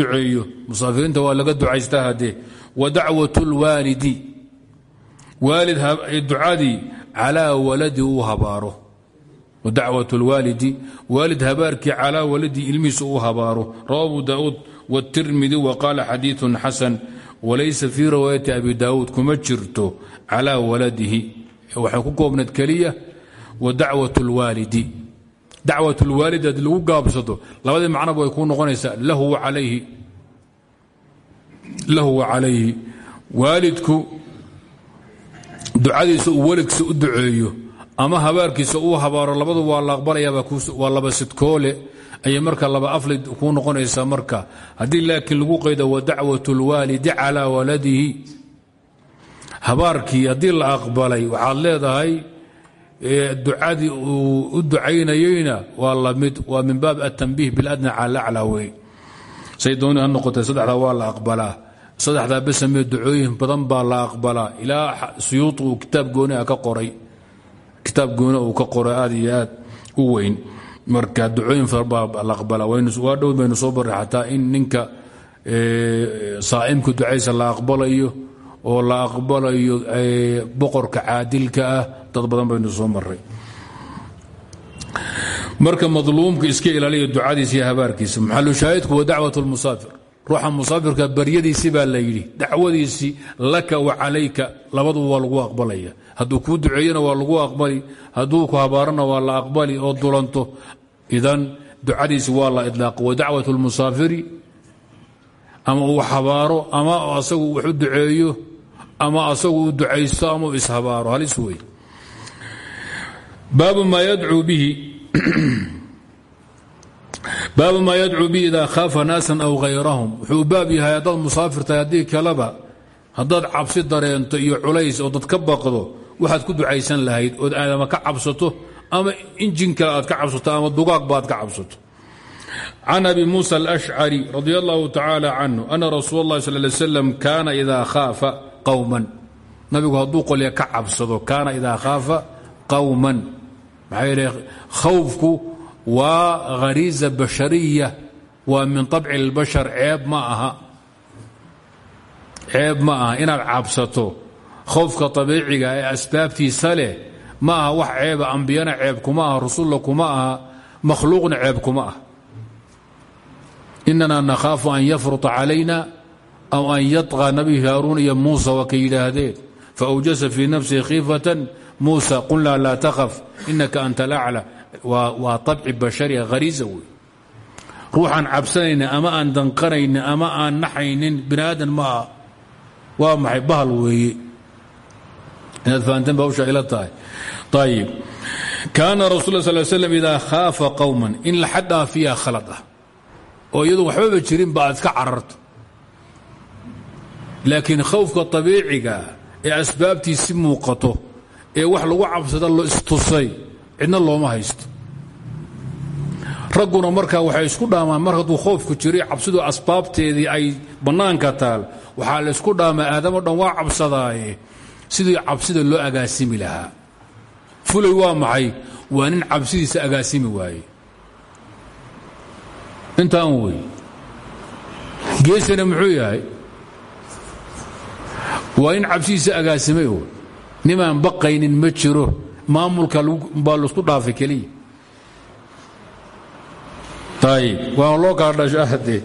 calaa waladi uu habaaro wadacwat اlwaalidi waalid habaarkii calaa waladi ilmihiisa uu habaaro rawa abu daauud wاtirmidi waqaala xadiiثu xasan walaysa fii riwaayati abi daawuud kuma jirto calaa waladihi waxay ku koobnayd keliya wa dacwat اlwaalidi dacwat اlwaalid haddii lagu gaabsado labadii macnaba way kuu noqonaysaa lahu wa calayhi waalidku ducadiisa uu weligsa u duceeyo ama habaarkiisa uu habaaro labadu waa la aqbalayaabaa waa laba sidkoole. Ayay marka laba aflid kuu noqonaysaa marka. Haddii laakiin lagu qaydo wa dacwat اlwaalidi calaa waladihi. Habaarkii haddii la aqbalay waxaad leedahay ducadii uu u ducaynayeyna waa la mid waa min baab atanbiih biladna cala aclaa wey say dooni ha noqotay saddexdaa waa la aqbalaa saddexdaa besamee ducooyin badan baa la aqbalaa. Ilaa suyuud uu kitaab gooniha ka qoray. Kitaab gooni uu ka qoray aad iyo aad u weyn. Marka ducooyin fara baa la aqbalaa. Waa dhow baynu soo barray xataa in ninka saa'imka ducaysa la aqbalayo oo la aqbalayo boqorka caadilka ah. Dad badan baynu soo lmusaafir ruuxa musaafirka baryadiisi baa la yidhi dacwadiisii laka wa calayka labaduba waa lagu aqbalaya. Hadduu kuu duceeyena waa lagu aqbali hadduu ku habaarana waa la aqbali oo dulanto. Idan ducadiisi waa la idlaaqo. Wa dacwat lmusaafiri ama uu habaaro ama asagu wax u duceeyo ama asagu uu ducaysto ama uu ishabaaro halis wey baabu maa yadcuu bihi baabu maa yadcuu bihi idaa khaafa naasan aw hayrahum wuxuu baab yahay haddaad musaafirtahay haddii kaleba haddaad cabsi dareento iyo culays oo dad ka baqdo waxaad ku ducaysan lahayd ood aadama ka cabsato ama injin kale aad ka cabsato ama dugaagba aad ka cabsato. Can abi muusa alashcari radi allahu tacaala canhu ana rasuul اllahi sal ly slam kaana idaa khaafa qowman nabigu hadduu waa khariiza bashariya waa min طabci اlbashar ceeb ma aha ceeb ma aha inaad cabsato khowfka abiiciga ee asbaabtiisa leh ma aha wax ceeba ambiyana ceeb kuma aha rasulla kuma aha makhluuqna ceeb kuma ah inana nakhaafu an yafruطa calayna aw an yaطغى nabi haaruun iyo muusa waa ka yidhaahdeen faawjasa fii nafsihi khiifatan muusa qulnaa laa takhaf inaka anta alaclى waa طabci bashariga hariisa wey ruuxaan cabsanayna ama aan danqanaynin ama aan naxaynin bini aadan ma aha waa maxay? Bahal weeye. Inaad fahanteen ba hawsha ila tahay. Ayib kaana rasul sal slam idaa khaafa qowman in la xadhaa fiiha khalad ah. Oo iyadu waxbaba jirin ba aad iska cararto. Laakiin khawfka abiiciga ee asbaabtiisi muuqato ee wax lagu cabsada lo istusay cidna looma haysto. Ragguna markaa waxay isku dhaamaan mar hadduu khoofku jiro cabsidu asbaabteedii ay bannaanka taal waxaa la ysku dhaamaa aadamo dhan waa cabsadaaye sidii cabsida loo agaasimi lahaa. Fulay waa maxay? Waa nin cabsidiisa agaasimi waaye. Intaan wey geesana muxuu yahay? Waa nin cabsidiisa agaasimay oo nimaan baqaynin ma jiro maamulka baa la isku dhaafay keliya. Ayib waa loo kala dhasho ahde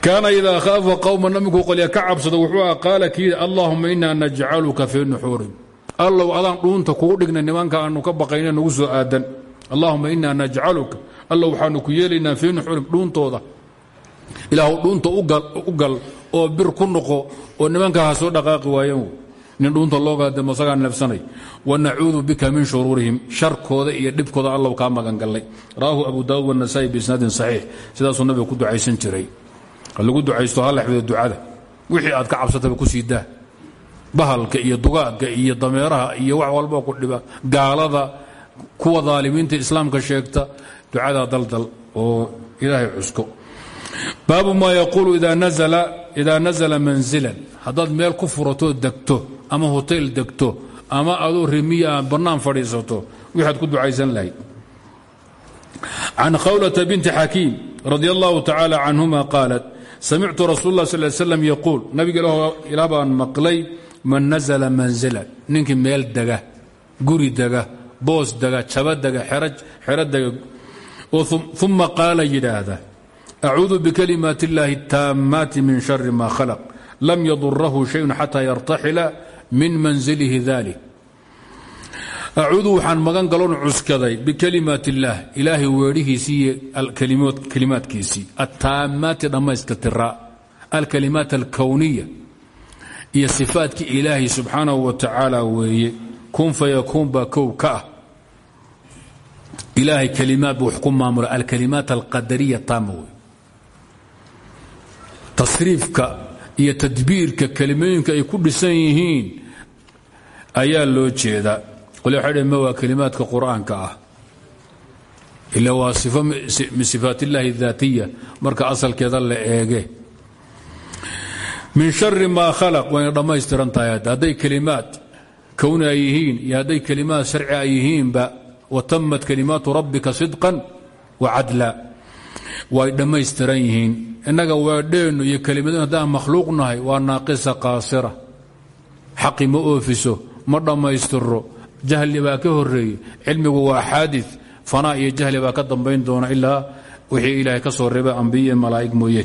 kaana idaa khaafa qowma naminkuu qolya ka cabsado wuxuu ah qaala kii allahuma inaa najcaluka fii nuxuurin allow adaan dhuunta kugu dhigna nimanka aanu ka baqayna nagu soo aadan. Allahuma inaa najcaluka. Allow waxaanu ku yeelaynaa fii nuxuurin dhuuntooda. Ilaahu dhuunta u gal oo bir ku noqo oo nimanka ha soo dhaqaaqi waayeen nin dhuunta loogaadamo sagaa neefsanay. Wanacuudu bika min shuruurihim sharkooda iyo dhibkooda allow kaa magangallay. Rawaahu abu daawud wanasaa'i biisnaadin saxiix. Sidaasuu nabiga ku ducaysan jiray. Lagu ducaysto ha lexbida ducada. Wixii aad ka cabsataba ku sii bahalka iyo dugaagga iyo dameeraha iyo wax walboo ku dhiba. Gaalada kuwa daalimiinta islaamka sheegta. Ducadaa daldal oo ilaahay cusko. Baabu maa yaquulu idaa nazala manzilan. Haddaad meel ku furatoo degto ama hotayl degto ama adoo remiya bannaan fadhiisato wixaad ku ducaysan lahayd. Can khawlata binti xakiim radi allahu tacaala canhuma qaalat samictu rasuul lah sal slam yaquul nabiga ilaa maqlay man nazla manzila ninkii meel dega guri dega boos dega jaba dega xero dega uma qaala yidhaahda acuudu bikalimaati اllahi اtaamaati min shari ma khalaq lam yadurahu shayun xata yartaxila min manzilihi dalik acuudu waxaan magan galon cuskaday bikalimaat illaah ilaahay weedhihiisii iyo kelimaadkiisii attaamaati dhammayska tira alkalimaat alkowniya iyo sifaatkii ilaahay subxaanahu wa tacaala weeye. Kun fayakuun baa kow ka ah. Ilaahay kalimaad buu wax ku maamula alkalimaat alqadariya taama wey tasriifka iyo tadbiirka ay ku dhisan yihiin ayaa loo jeedaa qole ma waa kelimaadka qur'aanka ah. Ila waa sifo min sifaat illahi daatiya. Marka asalkeeda la eege. Min shari maa khalaq. Wayna dhammaystiran tahay hadday kelimaad kowni ay yihiin iyo hadday kelimaad sharci ay yihiinba watamat kalimaatu rabbika sidqan wa cadla way dhammaystiran yihiin. Innaga waadheennu iyo kelimadun haddaan makhluuq nahay waa naaqisa qaasira. Xaqi ma oofiso ma dhammaystiro. Jahli baa ka horeeyey cilmigu waa xaadi fanaa iyo jahli baa ka dambayn doona ilaa wixii ilaahay ka soo reeba ambiye malaa'ig mooye.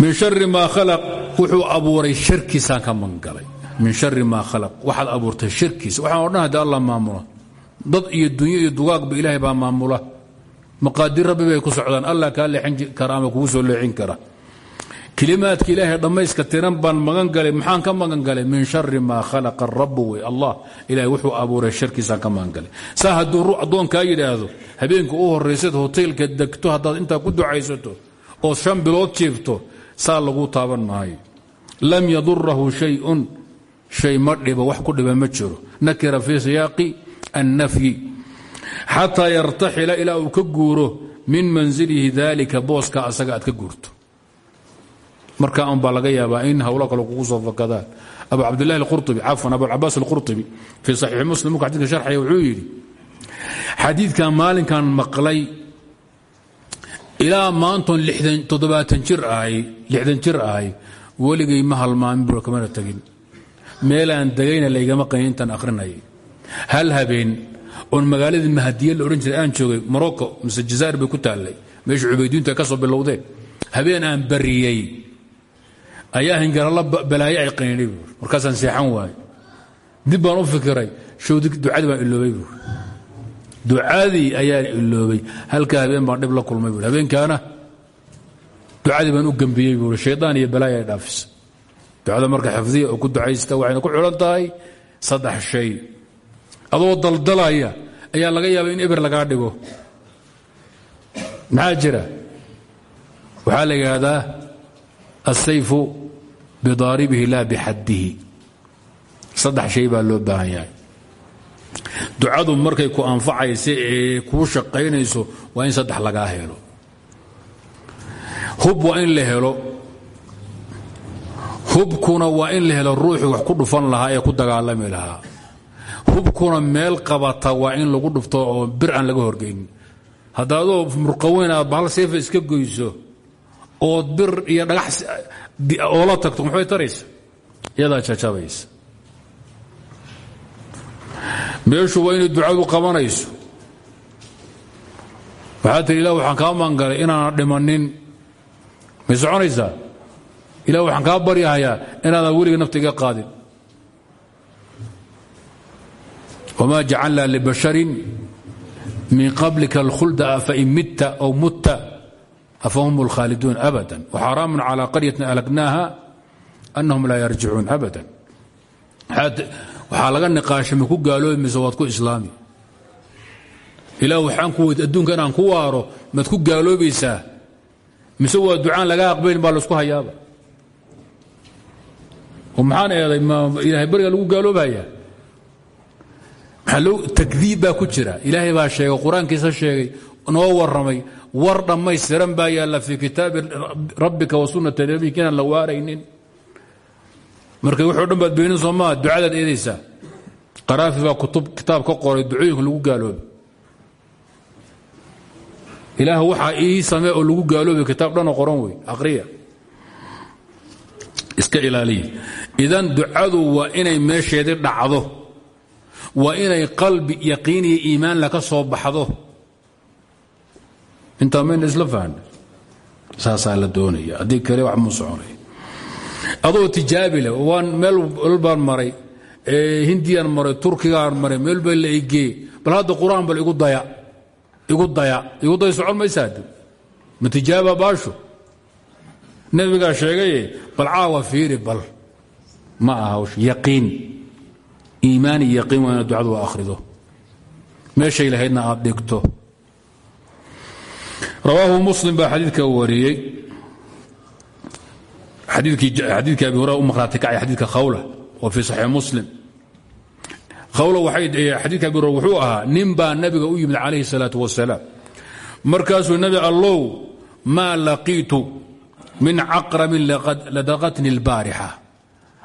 Min shari maa khalaq wuxuu abuuray sharkiisaan ka mangalay. Min shari maa khalaq waxaad abuurtay sharkiisa waxaan o dhan haddi allah maamula. Dad iyo dunyo iyo dugaagba ilaahay baa maamula. Maqaadir rabbi bay ku socdaan. Allah kaa leexin kara ama soo leexin kara kelimaadka ilaahay dhammayska tiran baan magan galay maxaan ka magan galay? Min shari maa khalaqa rabu wey allah. Ilahay wuxuu abuuray sharkiisaan ka magan galay. Saa hadduu addoonkaa yidhaahdo habeenka u horraysaed hoteelka degto haddaad intaa ku ducaysato ood shan bilood jiifto saa laguu taaban maayo. Lam yadurahu shayun shay ma wax ku dhiba ma jiro. Nakira fii siyaaqi annafyi. Xataa yartaxila ilaa uu min manzilihi dalika booska asaga ka guurto marka un baa laga yaabaa in hawlo kale kugu soo fakadaan abu cabdilahi اqurطbi cafwan abucabaas اlqurطbi fii صaxiixi muslim markuu xadidka sharxaya wuxuu yidhi xadiidkan maalinkan maqlay ilaa maantoon toddobaatan jir ahay lixdan jir ahay weligay ma halmaamin bur kamana tegin meelaan degayna laygama qayn intaan akhrinayay hal habeen oon magaaladii mahadiye la odhan jiray aan joogay morocco mise jazaa'ir bay ku taallay meesha cubaydiintu ay ka soo bilowdeen habeen aan bariyey ayaa hingaralla balaayo ay qaynay buur markaasaan seexan waayo dib baan u fikiray showdi ducadii baan iloobay buur ducadii ayaan iloobay habeen baan dhib la kulmay habeenkaana ducadii baan u gembiyey buur shaydaan iyo balaayo ay dhaafisa ducada marka xifdiya ku ducaysta waxayna ku xulan tahay saddex shay. Adoo daldalaya ayaa laga yaaba in eber lagaa dhigo. Maxaa jira? Waxaa la bidaaribihi laa bixaddihi. Saddex shay baa loo baahan yahay. Ducadu markay ku anfacaysa ee kuu shaqaynayso waa in saddex lagaa helo. Hub waa in la helo. Hubkuna waa in la helo ruuxii wax ku dhufan lahaa ee ku dagaalami lahaa. Hubkuna meel qabata waa in lagu dhufto oo bir aan laga horgeynin hadda adoo murqaweyn aad bahal seefa iska goyso ood bir iyo dhagax oola tagto maxbay taraysa? Iyadaa jajabaysa meeshu waa inay ducadu qabanayso. Waxaa tihi waxaan kaa maangalay inaanan dhimanin may soconaysaa? Waxaan kaa baryahayaa inaadan weliga nafta qaadin. Wma jacalna libasharin min qablika alkhulda afain mitta aw mutta afahum اlkhaaliduun abada waxaraamun calى qaryatin alagnaha anahum laa yarjicuun abada waxaa laga niqaashay ma ku gaaloobi mise waad ku islaami ilah waxaan ku weyd adduunka inaan ku waaro maad ku gaaloobaysaa mise waa ducaan laga aqbalin baa la isku hayaaba oo maxaan eeday ilahay bariga lagu gaaloobaya takdiib baa ku jira ilaahay baa sheegay qur'aankiisa sheegay noo warramay war dhammaystiran baa yaalla fii kitaabi rabbika wa sunnati nabiyika inaan la waaraynin. Marka wuxuu dhan baad beenin soo maa ducadaad eedaysaa. Qaraafi baa kutub kitaab ka qoray ducooyinka lagu gaalooba ilaah waxaa ii samee oo lagu gaaloobay kitaab dhanoo qoran wey aqriya. Iska ilaaliya. Idan ducadu waa inay meesheedii dhacdo waa inay qalbi yaqiin iyo iimaan laka soo baxdo intaa mayna isla fahna saasaa la doonaya. Haddii kale wax muu adoo tijaabi leh waan meel walbaan maray hindiyaan maray turkigaan maray meel baa la igee bal hadda qur'aan bal igu daya. Igu daya. Igu daya socon maysaad ma tijaaba baasho? Nebigaa sheegaye bal caawa fiiri bal. Ma aha hawsh yaqiin. Iimaan iyo yaqiin waa inaad ducadu akhrido. Meeshay lahaydna aad dhigto rawaahu muslim baa xadiidka wariyey. Xadiidkii abi hurera u maqhraati kacay xadiidka khawla oo fii saxiix muslim. Khawla xadiidka abi hurera wuxuu ahaa nin baa nabiga u yimid calayhi salaatu wasalaam. Markaasuu nebi allow maa laqiitu min caqrabin ladaqatni اlbaarixa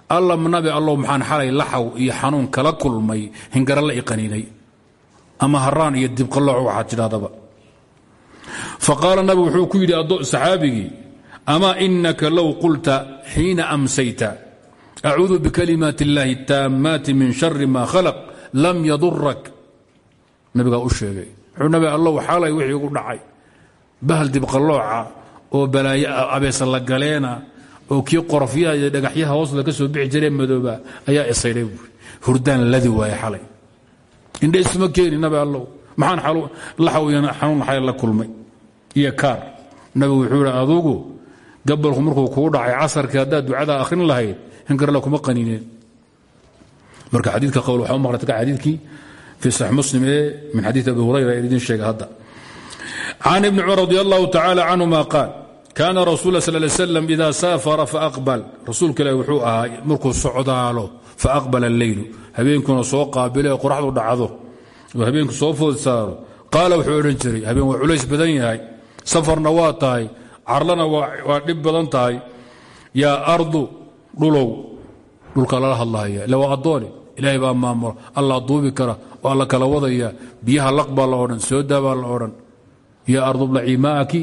allam nabi allow maxaan xalay laxaw iyo xanuun kala kulmay hingaralla i qaniinay ama haraan iyo tidhahdaba faqaala nabigu wuxuu ku yidhi saxaabigii ama inaka low qulta xiina amsayta? Acuudu bikalimaati اllahi taammaati min shari ma khalaq lam yadurak nabigaa u sheegay. Wuxuu nabi allow xalay wixii igu dhacay. Bahal dibqallooca oo balaayo abeesa la galeena oo kii qorofyaha iyo dhagaxyaha hoosla ka soo bixi jiree madooba ayaa isaydhay buuri hurdaan ladi waaye xalay maxaan laxawiyan xanuun xalay la kulmay. Iyo kaar. Nabigu wuxuu ihi adugu gabalku markuu kuu dhacay casarkii haddaad ducada akhrin lahayd hinkarla kuma qaniineen marka xadiidka qowl waxaa u maqlata ka xadiidkii fii sax muslim min xadiid abi hurayra ee sheega hadda. Can ibni cumar radi allahu tacaala canhuma qaal kaana rasul la sal ly slam ida saafara faaqbal rasuulka ilahi wuxuu ahaa markuu socdaalo faaqbala alleylu habeenkuna soo qaabilo ee dhacdo habeenku soo food saaro. Qaala wuxuu odhan jiray habeen waa culays badan yahay. Safarna waa tahay. Carlana waa dhib badan tahay. Yaa ardu dhulow. Dhulka lala hadlahaya ila waa ilaahay baa maamula allaa duubi kara. Waa la kala wadaya biyaha laq baa la odhan. Soodaa baa la odhan. Yaa ardu blacii maaki.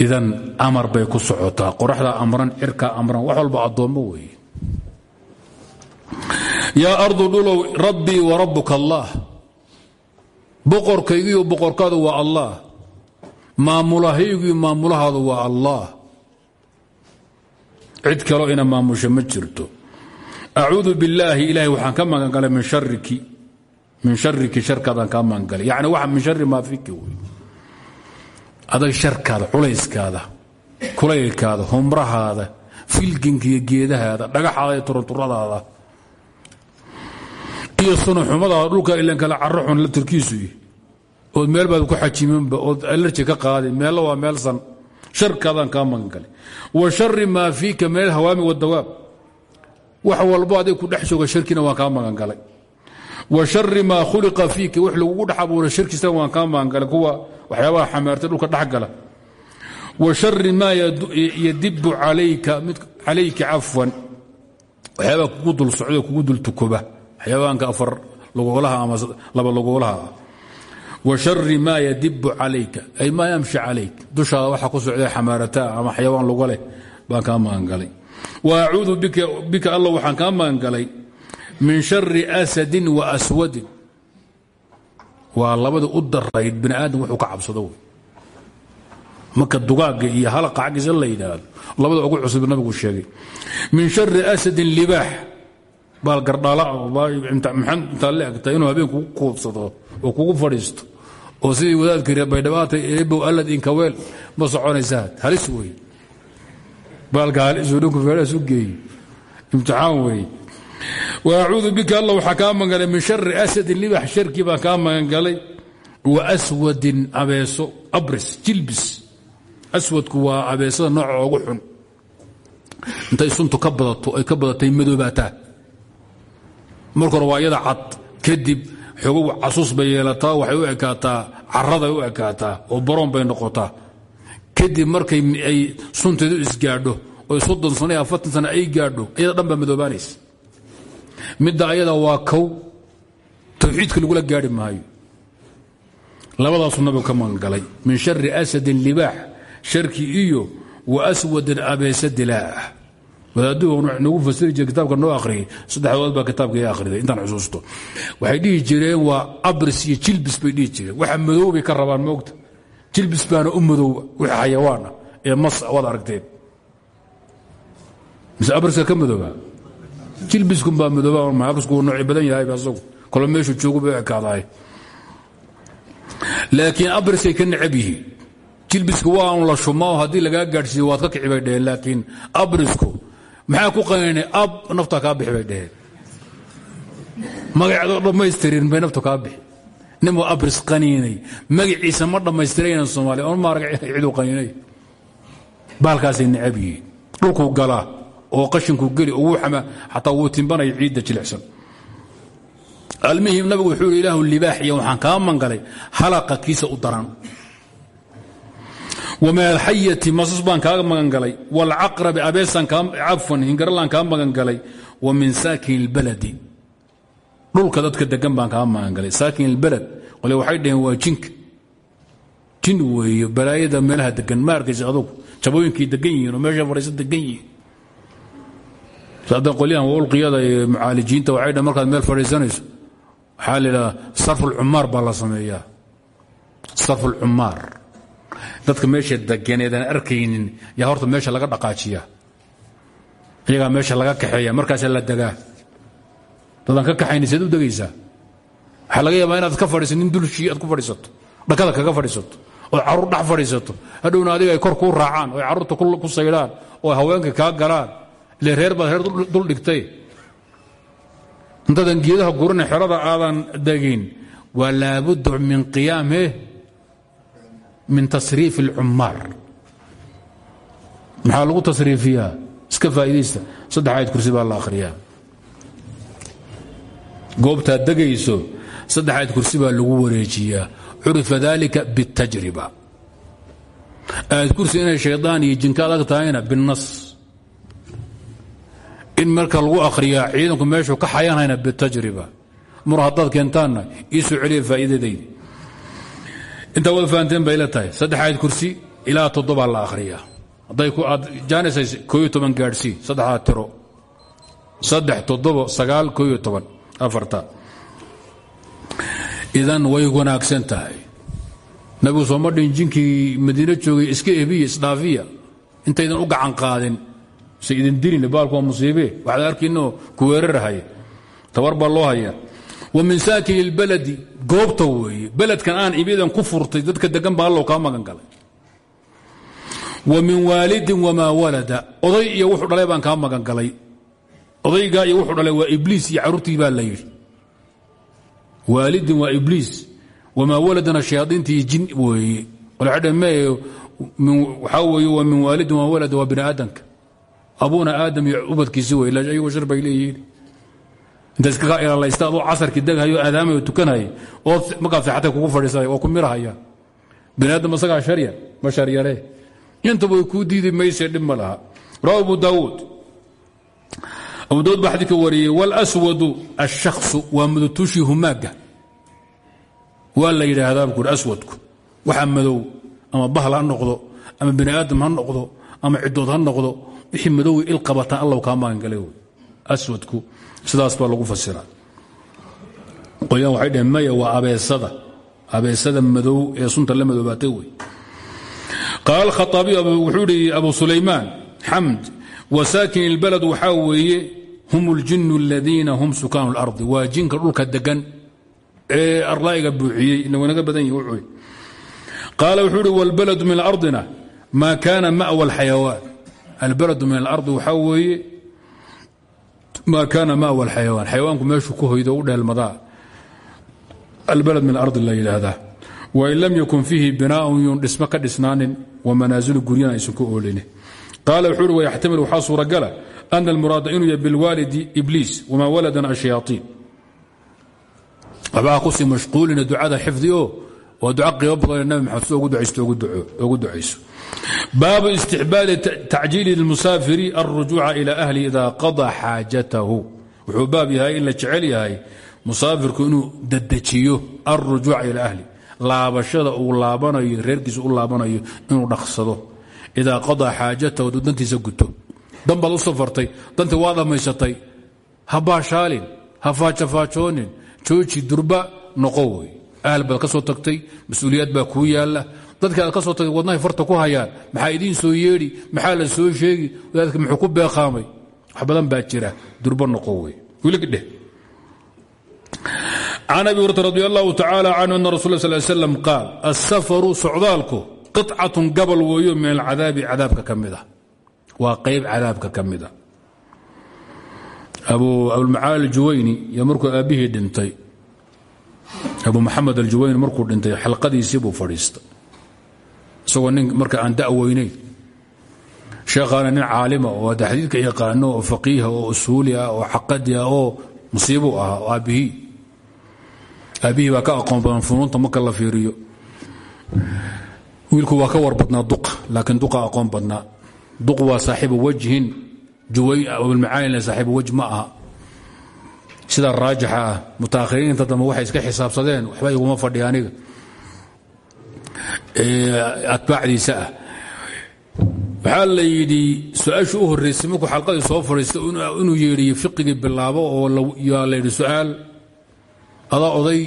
Idan amar bay ku socotaa. Qoraxdaa amran cirkaa amran wax walba addoommo weeye yaa ardu dhulow rabbii wa rabbuka allah. Boqorkaygiiyo boqorkaadu waa allah. Maamulahaygiiyo maamulahaadu waa allah. Cid kaloo ina maamusha ma jirto. Acuudu billaahi ilaahay waxaan ka magangalay min shariki min shariki sharkaadaan kaa magangalay. Yacni waxa min shari maa fiki adag sharkaada culayskaada kulaylkaada humrahaada filginkiiyo geedahaada dhagaxaada iyo turunturadaada iyo sunuxumadaada dhulka ilan kale caro xun la turkiisu ood meel baad ku xajiminba ood alerji ka qaaday meella waa meel san. Sharkaadaan kaa magangalay wa shari maa fiika min alhawaami wadawaab wax walbo adig ku dhex jooga sharkina waan kaa magangalay wa shari maa khuliqa fiika wix lagugu dhex abuuray sharkiisana waan kaa kuwa waxyaabaha xamaartay dhulka dhexgala wa shari maa yadibu calayka cafwan waxyaabaa kugu dul socdo kugu dul tukuba waxyaabaanka afar lugolaha ama laba lugolaha ah wa shari maa yadibu calayka ay maa yamshi calayk. Dushaada waxa ku socda xamaarataa ama xayawaan luga leh baan kaa magangalay wa acuudu bika allah waxaan kaa magangalay min shari asadin wa aswadin. Waa labada u darayd bini aadam wuxuu ka cabsado wey. Marka dugaagga iyo halaqa xaggiisa la yidhaahdo labada ugu cusub nabigu sheegay. Min shari asadin libaax baal gardhaala intaa la egta inuu habeen kugu kuudsado oo kugu fadhiisto oo sidii wadaadkii reebaydhabaata eebow allad inkaweel ma soconaysaa? Halis wey baalka halisuu dhinku feedhaas u geeyo imtixaan weeye wacuudu bika alla waxaa kaa magangalay min shari asadin libax sharkii baa kaa magangalay wa aswadin abeeso abris jilbis. Aswadku waa abeesada nooca ugu xun. Intay suntu ka badato ay ka badatay marka hore waa iyada cad kadib xogow casuus bay yeelataa waxay u ekaataa caraday u ekaataa oo baroon bay noqotaa. Kadib markay ay sunteedu isgaadho oo soddon sano iyo afartan ay gaadho iyada dhan baa madoobaanaysa midda ayada waa kow tawxiidka lagula gaari maayo. Labadaasuu nabigu ka magangalay min shari asadin libaax sharki iyo wa aswadin abeese dilaaah wadaaduu nagu fasiri jire kitaabka noo akhriyay saddexdood baa kitaabka i akhriday. Intaan xusuusto. Waxay dhihi jireen waa abris iyo jilbis bay dhihi jireen. Waxa madow bay ka rabaan moogta jilbis baana u wixii xayawaana ee mas waad aragteen. Mise abriska ka madooba jilbiskun baa madooba abrisku wuu nooci badan yahay asagu kolo meeshuu joogu bay ekaadahay. Laakiin abrisay ka necab yihiin. Jilbisku waa la shumao haddii lagaa gaadhsiiyo waad ka kici bay abrisku maxaa ku qaynay ab naftaa kaa bixi bay dheheen dhammaystirin bay naftu kaa bixi. Ninbuu abris qaniinay magaciisa ma dhammaystiraynan soomaaliya on maarag ciduu qaniinay. Baalkaasay necab yihiin. Dhulkuu oo qashinkuu geli oo wuu xama xataa wuu ciidda jilicsan. Almihim nabigu wuxuu ilaahu libaaxiya waxaan kaa mangalay halaqa kiisa u daran minayati masus baan kaaga magangalay wlcaqrabi abeesafan hingarlaan kaa magangalay wa min saakin اbaladi dhulka dadka degan baan kaa magangalay saakin balad qole waxay dhaheen waa jinka jin weeye balaayada meelaha degan ma arkaysa adugu degan yihiin meesha fariisa degan yihiin hadda qolyahan wawlqiyada iyo mucaalijiinta waxay dhaheen markaad meel fadhiisanayso waxaa la idhaha sarf ulcumaar baa la sameeyaa sarf ulcumaar dadka meesha deganeedaan arkaynin yaa horta meesha laga dhaqaajiya iyagaa meesha laga kaxeeya markaasaa la degaa. Dadaan ka kaxayni seed u degaysaa? Waxaa laga yaabaa inaad ka fadhiiso nin dulshii aad ku fadhiisato. Dhakada kaga fadhiisato ood carruur dhex fadhiisato. Hadhowna adiga ay kor kuu raacaan oo carruurta ku saydhaan oo haweenka kaa galaan ile reer baad reer dul dhigtay. Intaadan geedaha gurane xerada aadan degin waa laabudda min qiyaamhe min tasriif اlcummaar maxaa lagu tasriifiyaa iska faa'iidaysta saddex aayad kursi baa la akhriyaa goobtaad degayso saddex aayad kursi baa lagu wareejiyaa curifa dalika biاtajriba aayad kursi inay shaydaan iyo jinkaad ag tahayna binas in marka lagu akhriyaa ciidanku meeshuu ka xayaanhayna bitajriba mar haddaad keentaanna ii soo celiya faa'iidadayda intaa wada fahanteen bay la tahay. Saddex aayad kursi ilaa toddobaa la akhriyaa. Hadday aad jaanisays kooyo toban gaadhsii saddexdaa tiro. Saddex toddobo sagaal kooyo toban. Afarta. Idan way wanaagsan tahay. Nabigu sooma dhin jinkii madiino joogay iska ebiya isdhaafiya. Intaydan u gacan qaadin. Se idin dirin baalku waa musiibe. Waxaad ku weerarahaya tabar baa loo hayaa wa min saakin اlbaladi goobta weeye beledkan aan imidan ku furtay dadka degan baa allow kaa magan galay. Wa min waalidin wamaa walada oday iyo wuxuu dhalay baan kaa magan galay. Odaygaa iyo wuxuu dhalay waa ibliis iyo carruurtii baa la yidhi. Waalidin waa ibliis wamaa waladana shayaaiintii jin weeye. Waxaa weeye min waa iyo leeyihiin inta iskaga ilaalaysta adoo casarkii deghayo aadaamayo tukanhay ood markaa seexatay kugu fadhiisanay oo ku mirahaya bini aadam isagaa sharya ma sharyare intaba way kuu diidi mayse dhib ma laha rawa abu daawuud abu daawud baa xadiidka wariyey wاlأswadu الshakصu waa madotuushii humaaga waa la yidhaahdaa buui aswadku waxa madow ama bahal ha noqdo ama bini aadam ha noqdo ama cidood ha noqdo wixii madowey il qabataan allow kaa magangalay aswadku sidaas baa lagu fasira qolyaan waxay dhaheen maya waa abeesada abeesada madow ee sunta la madoobaatay wey qaala alkhaaabiy wuxuu ihi abu sulaymaan xamd wasaakin ilbalad waxaa weeye hum اljinu aladiina hum sukaanu اlardi waa jinka dhulka degan ee arlaa'iga buuxiyey inagu naga badan yihi wuxuu qaala wuxuu ihi wاlbaladu min ardina ma kana ma'wa اlxayawaan albaladu min alardi waxaa weeye ma kaana ma'wa alxayawaan xayawaanku meeshuu ku hoydo u dheelmadaa albalad min alardi la yidhaahdaa wain lam yakun fiihi binaaun yun dhismo ka dhisnaanin wamanaazilu guryana aysan ku oolinin qaala wuxuu uhi wayaxtamil waxaa suuragala ana almuraada inuu yahay bilwaalidi ibliis wamaa waladan ashayaaطiin waxbaa ku sii mashquulina ducada xifdi o waa duco qiimo baabu istixbaabi tacjiili lmusaafiri alrujuuca ila ahli ida qadaa xaajatahu. Wuxuu baab yahay in la jecel yahay musaafirku inuu dadejiyo alrujuuca ila ahli. Laabashada uu laabanayo reerkiisa u laabanayo inuu dhaqsado. Idaa qadaa xaajatahu hadduu dantiisa guto dan baad u safartay dantii waa dhammaysatay ha baashaalin ha faajafaajoonin jooji durba noqo wey ahal baad ka tagtay mas'uuliyaad baa kuu dadkii aad ka soo tagtay wadnahay farta ku hayaan. Maxaa idiin soo yeedhi? Maxaa la soo sheegi? Wadaadka muxuu ku beeqaamay? Wax badan baa jira. Durba noqo wey. Wiligdheh can abi hurata radi allahu tacaala canhu ana rasul sal slam qaal asafaru socdaalku qicatun gabal weeyo min alcadaabi cadaabka ka mid a waa qayb cadaabka ka mid a abulmacaali aljuwayni iyo markuu aabbihii dhintay. Abu maxamed aljuwayni markuu dhintay xalqadiisii buu fadhiistay isagoo nin marka aan da'weynayn sheekhaana nin caalima oo hadda xadiidka yaqaano oo faqiiha oo usuuli ah oo caqadi ah oo musiibuu ahaa oo aabbihii. Aabbihii baa ka aqoon badan funuunta fiiriyo. Wiilku waa ka war badnaa duqa aqoon badnaa. Duq waa saaxiibu wajhin. Abulmacaalina saaxiibu waj ma aha. Sidaa raajixa ah mutaakhiriinta dambe iska xisaabsadeen waxba iguma fadhiya aniga atbaacdiisa ah. Waxaa la yidhi su'aashu u horraysay markuu xalqadii soo fadhiistay inuu yeedhiyo fiqigii bilaabo oo yaa la yidhi su'aal adaa oday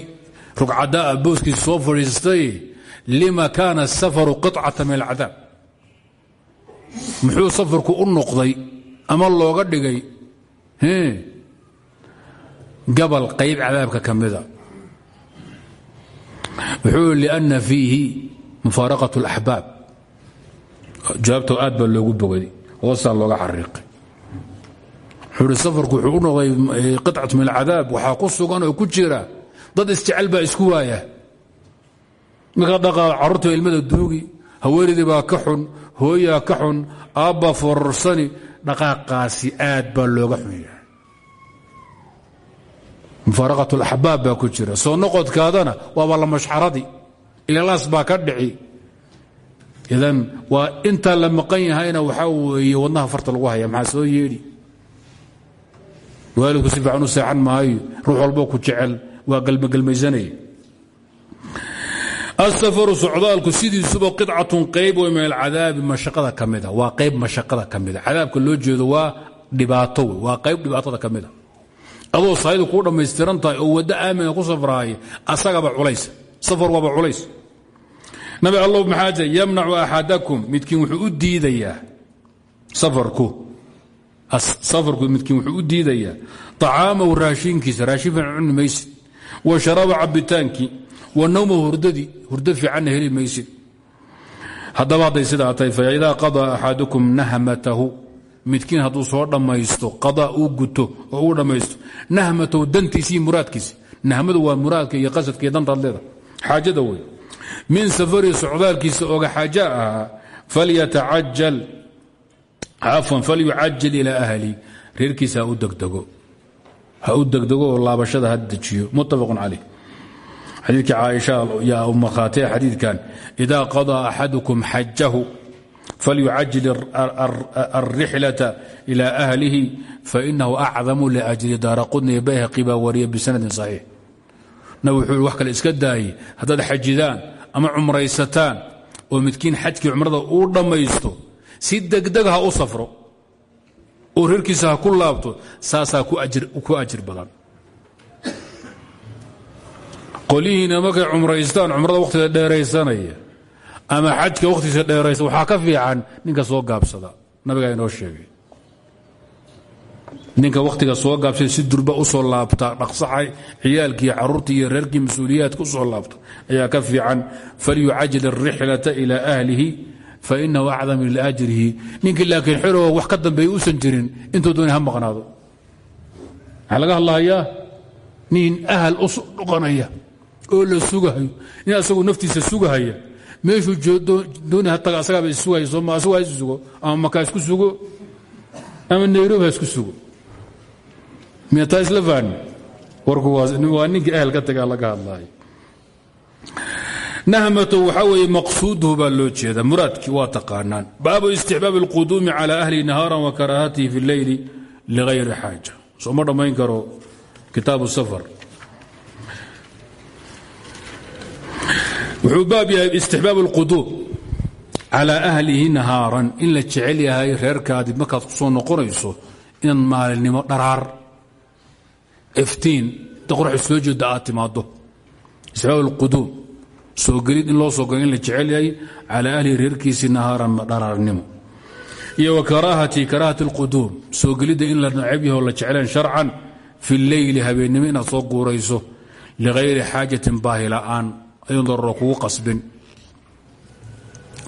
rugcadaa booskiisa soo fadhiistay lima kaana asafaru qicata min alcadaab. Muxuu safarku u noqday ama looga dhigay gabal qayb cadaabka ka mida wuxuu liأnna fiihi mufaaraqaة اlaxbaab jawaabto aad baa loogu bogaday hoosaa looga xariiqay wuxuu hi safarku wuxuu u noqday qiطcat min alcadaab waxaa ku sugan oo ku jira dad isjecel baa isku waaya markaa dhaqaa carruurta ilmada duugi haweenaydii baa ka xun hooyaa ka xun aabbaa fororsani dhaqaaqaasi aad baa looga xun yahay mufaaraqat alaxbaab baa ku jira. Soo noqodkaadana waaba la mashxaradii ilalaas baa ka dhici. Idan waa intaa la maqan yahayna waxaa wadnaha farta lagu haya maxaa soo yeedhi? Waalidku si fiican u seexan ruux walboo ku jecel. Waa galmagelmaysanaya asafaru socdaalku sidiisuba qicatun qayb wey min alcadaabi mashaqada ka mida. Qayb mashaqada ka mida. Cadaabka loo jeedo waa dhibaato waa qayb dhibaatada ka mida adoo saaydu kuu dhammaystiran tahay oo waddo aamina ku safraaya asagaba culays. Safar waaba culays. Nabi allow maxaa jira yamnacu axadakum. Wuxuu u diidayaa safarku. Safarku midkiin wuxuu u diidayaa طacaamahu raashinkiisa raashin fiican cuni maysid. Wa sharaaba cabitaankii wa nawmahu hurdadii hurdo fiicanna heli maysid. Haddaba hadday sidaa tahay faidaa qadaa axadukum nahmatahu midkiin hadduu soo dhammaysto qadaa uu guto oo uu dhammaysto nahmatahu dantiisi muraadkiisi nahmadu waa muraadka iyo qasadka iyo dantaad leeda xaajada min safarihi socdaalkiisa oga xaaja ahaa falyatacajal cafwan falyucajil ilaa ahli. Reerkiisa u degdego. Ha u degdego oo laabashada ha dejiyo. Muttafaqun caleyh xadiidkii caaisha yaa u markhaatiya xadiidkan idaa qadaa axadukum xajahu falyucajil alrixlata ila ahlihi fainahu acdamu liajri daara qudni bayhaqi baa wariya bisanadin saxiix nabig wuxuu wax kale iska daayey haddaad xajidaan ama cumraysataan oo midkiin xajkii cumrada uu dhammaysto si degdeg ha u safro oo reerkiisa ha ku laabto saasaa ku ajir badan qolyihiina markay cumraystaan ama xajka wakhtiisa dheeraysa waxaa ka fiican ninka soo gaabsada. Nabigaa inoo sheegay. Ninka wakhtiga soo gaabsada si durba u soo laabta dhaqsaxa ciyaalkii caruurtii iyo reerkii mas'uuliyaadka soo laabta ayaa ka fiican. Falyucajil arixlata ilaa ahlihi fa inahu acdam liajrihi ninkii laakiin xero wax ka dambeeya uusan jirin intuu doonay ha maqnaado. Waxaa laga hadlahayaa nin ahal u oo la sugahayo nin asaguo naftiisa sugahaya meeshuu dooni ha taga asagaaba issugaya sooma asagu ha is sugo ama maka isku sugo ama nairobi ha isku sugo miyataa isla fahmi warku waa ninkii ahal ka tagaa laga hadlaayo nahmato waxaa weeye maqsuuduhu baa loo jeeda muraadkii waa taqaanaan baabu istixbaab اlquduumi calى ahlihi nahaaran wa karaahatihi fi اlleyli ligayri xaaja soo ma dhammayn karo kitaabu safar wuxuu baab yahay istixbaab اlquduum calى ahlihi nahaaran in la jecel yahay reerkaadi markaad ku soo noqonayso inaad maalinimo dharaar iftiin inta qoraxdu soo jeedda aad timaado istixbaab اlquduum soo gelid in loo soo galo in la jecel yahay calaa ahlihi reerkiisii nahaaran dharaarnimo iyo wa karaahati karaahati اlquduum soo gelidda in la nacab yaho la jecleen sharcan fi leyli habeennimo inaad soo guurayso ligayri xaajatin baahi la'aan ayuun dararo kugu qasbin.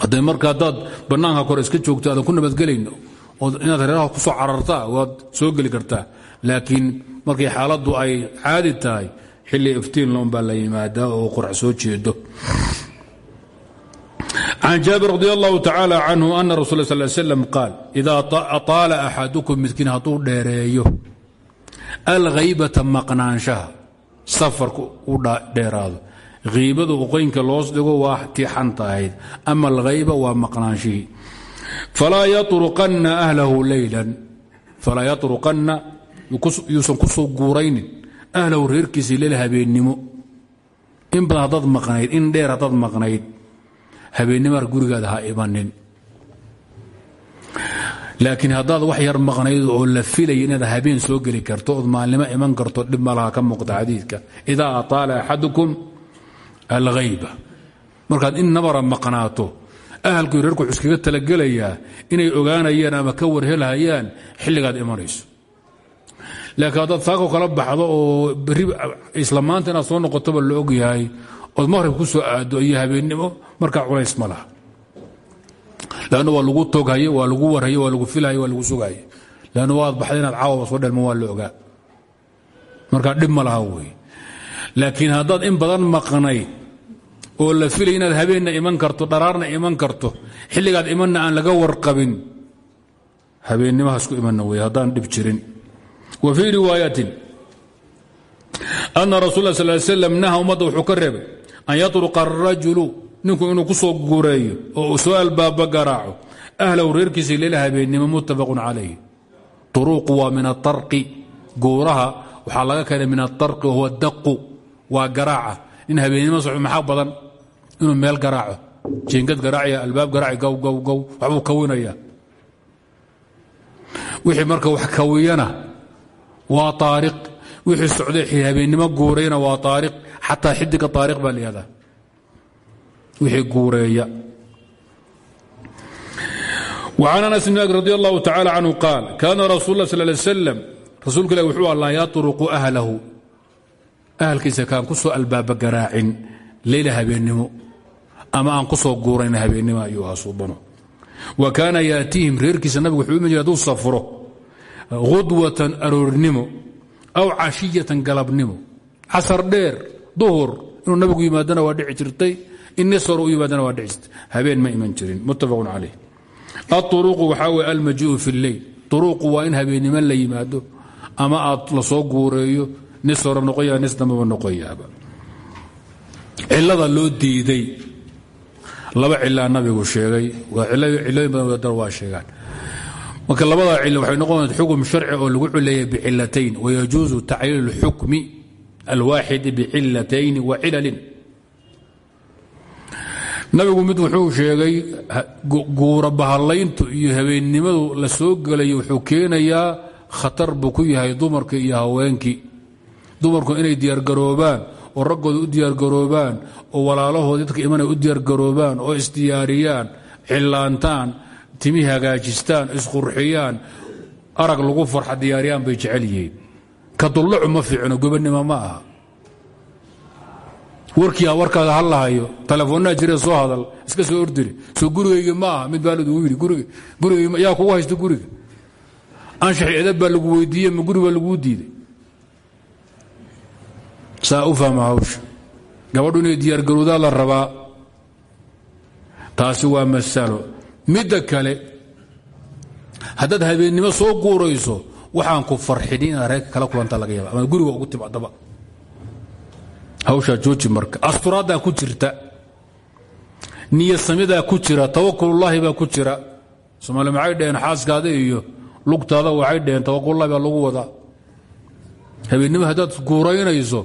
Hadday marka haddaad bannaanka kore iska joogto aadan ku nabadgelayn oo inaad reeraha ku soo carartaa waad soo geli kartaa. Laakiin markay xaaladdu ay caadi tahay xilli iftiin loon baa la yimaadaa oo qorax soo jeedo. Can jaabir radi allahu tacaala canhu ana rasul sal slam qaal idaa ataala axadukum midkiin hadduu dheereeyo alhaybata maqnaanshaha safarka u dheeraado hiibada uqoynka loos dhigo waa tii xanta ahayd ama alhayba waa maqnaanshihii falaa yaruqanna ahlahu leylan falaa yaruqanna yuusan ku soo guuraynin ahlahu reerkiisii leel habeennimo. In badan haddaad maqnayd in dheer haddaad maqnayd habeennimar gurigaada ha imanin. Laakiin haddaad wax yar maqnayd oo la filaya inaad habeen soo geli karto ood maalnimo iman karto ka muuqda xadiidka. Idaa ataala axadukum alghayba. Markaad in nabara maqnaato ahalku reerku wuxuu iskaga talagelayaa inay ogaanayaan ama ka warhelhayaan xilligaad imanayso. Laakiin haddaad saako kala baxdo oo berri isla maanta inaad soo noqotoba la ogyahay ood maqrib ku soo aado iyo habeennimo markaa culays ma laha. Lann waa lagu toghaye waa lagu warhaye waa lagu filhaye waa lagu sugaye lann waad baxday inaad caawaba soo dhelma waa la ogaa. Markaa dhib ma laha wey laakiin haddaad in badan maqnayd oo la filay inaad habeenna iman karto dharaarna iman karto xilligaad imanna aan laga warqabin habeennimaha isku imanna wey haddaan dhib jirin. Wa fii riwaayatin ana rasul sal slam naha ummadda wuxuu ka reebay an yatruqa ninku inuu ku soo guureeyo oo uu soo albaaba garaaco ahlahu reerkiisa leela muttafaqun calayh turuuqu waa min atarqi guuraha waxaa laga keenay min atarqi wahuwa daqu waa garaaca. Nin habeennimo soco maxaa badan? Inuu meel garaaco. Jeengad garaacaya albaab garaaci gow gow gow waxbuu kawinaya wixii marka wax kawiyana waa taariq wixii socday habeennimo guurayna waa taariq xataa xidiga taariq baa layihahdaa wixii guureeya. وcan anas bn radi allahu tacala canhu qaal kaana rasul lah sal ly slam rasuulka ilah wuxuu allaa yatruqu ahlahu ahalkiisa kaan ku soo albaaba garaacin leyla habeennimo ama aan ku soo guurayn habeennimo ayuu asuubano wa kaana yaatiihim reerkiisa nabigu wuxuu iman haduu safro khudwatan aroornimo aw cashiyatan galabnimo. Casar dheer duhur inuu nabigu yimaadana waa dhici jirtay innisar u yimaadana waa dhici jirtay. Habeen ma iman jirin muttafaqun calayh. Auruqu waxaa weye almajiu fi lleyl uruuqu waa in habeennimo la yimaado ama aad la soo guureeyo nis hore noqoya nis dambaba noqoyaaba. Cilada loo diiday laba cilaa nabigu sheegay cilooyin badan waa sheegaan. Marka labadaa cilo waxay noqonaysa xukm sharci oo lagu cileeyay bicilatayn wayajuuzu tacliil اlxukmi alwaaxidi bicilatayn wa cilalin. Nabigu mid wuxuu sheegay guura iyo habeennimadu la soo gelayo wuxuu keenayaa khatar buu ku yahay dumarkii iyo haweenkii dumarku inay diyaargaroobaan oo raggooda u diyaargaroobaan oo walaalahood dadka imanay u diyaargaroobaan oo isdiyaariyaan cillaantaan timi hagaajistaan isqurxiyaan arag lagu farxa diyaariyaan bay jecel yihiin. Ka dullacu ma fiicno gobannimo ma aha. Warkii warkaada ha lahayo telefoonaa jire soo hadal iska soo ordiri soo gurigayga ma aha mid baa lagu yidhi guriga yaa kugu haysta guriga? Anshaxi edab baa lagu weydiiye ma guri baa laguu diiday saa u fahma hawsha. Gabadhu inay diyaargarowdaa la rabaa taasi waa masalo. Midda kale haddaad habeennimo soo guurayso waxaan ku farxinin inaad reerka kala kulanta laga yaaba ama guriga ugu timaadaba. Hawshaa jooji marka. Asturaaddaa ku jirta. Niyasamidaa ku jira. Tawakulullaahi baa ku jira. Soomaali maxay dhaheen xaaskaada iyo lugtaada waxay dhaheen lagu wadaa. Habeennimo haddaad guuraynayso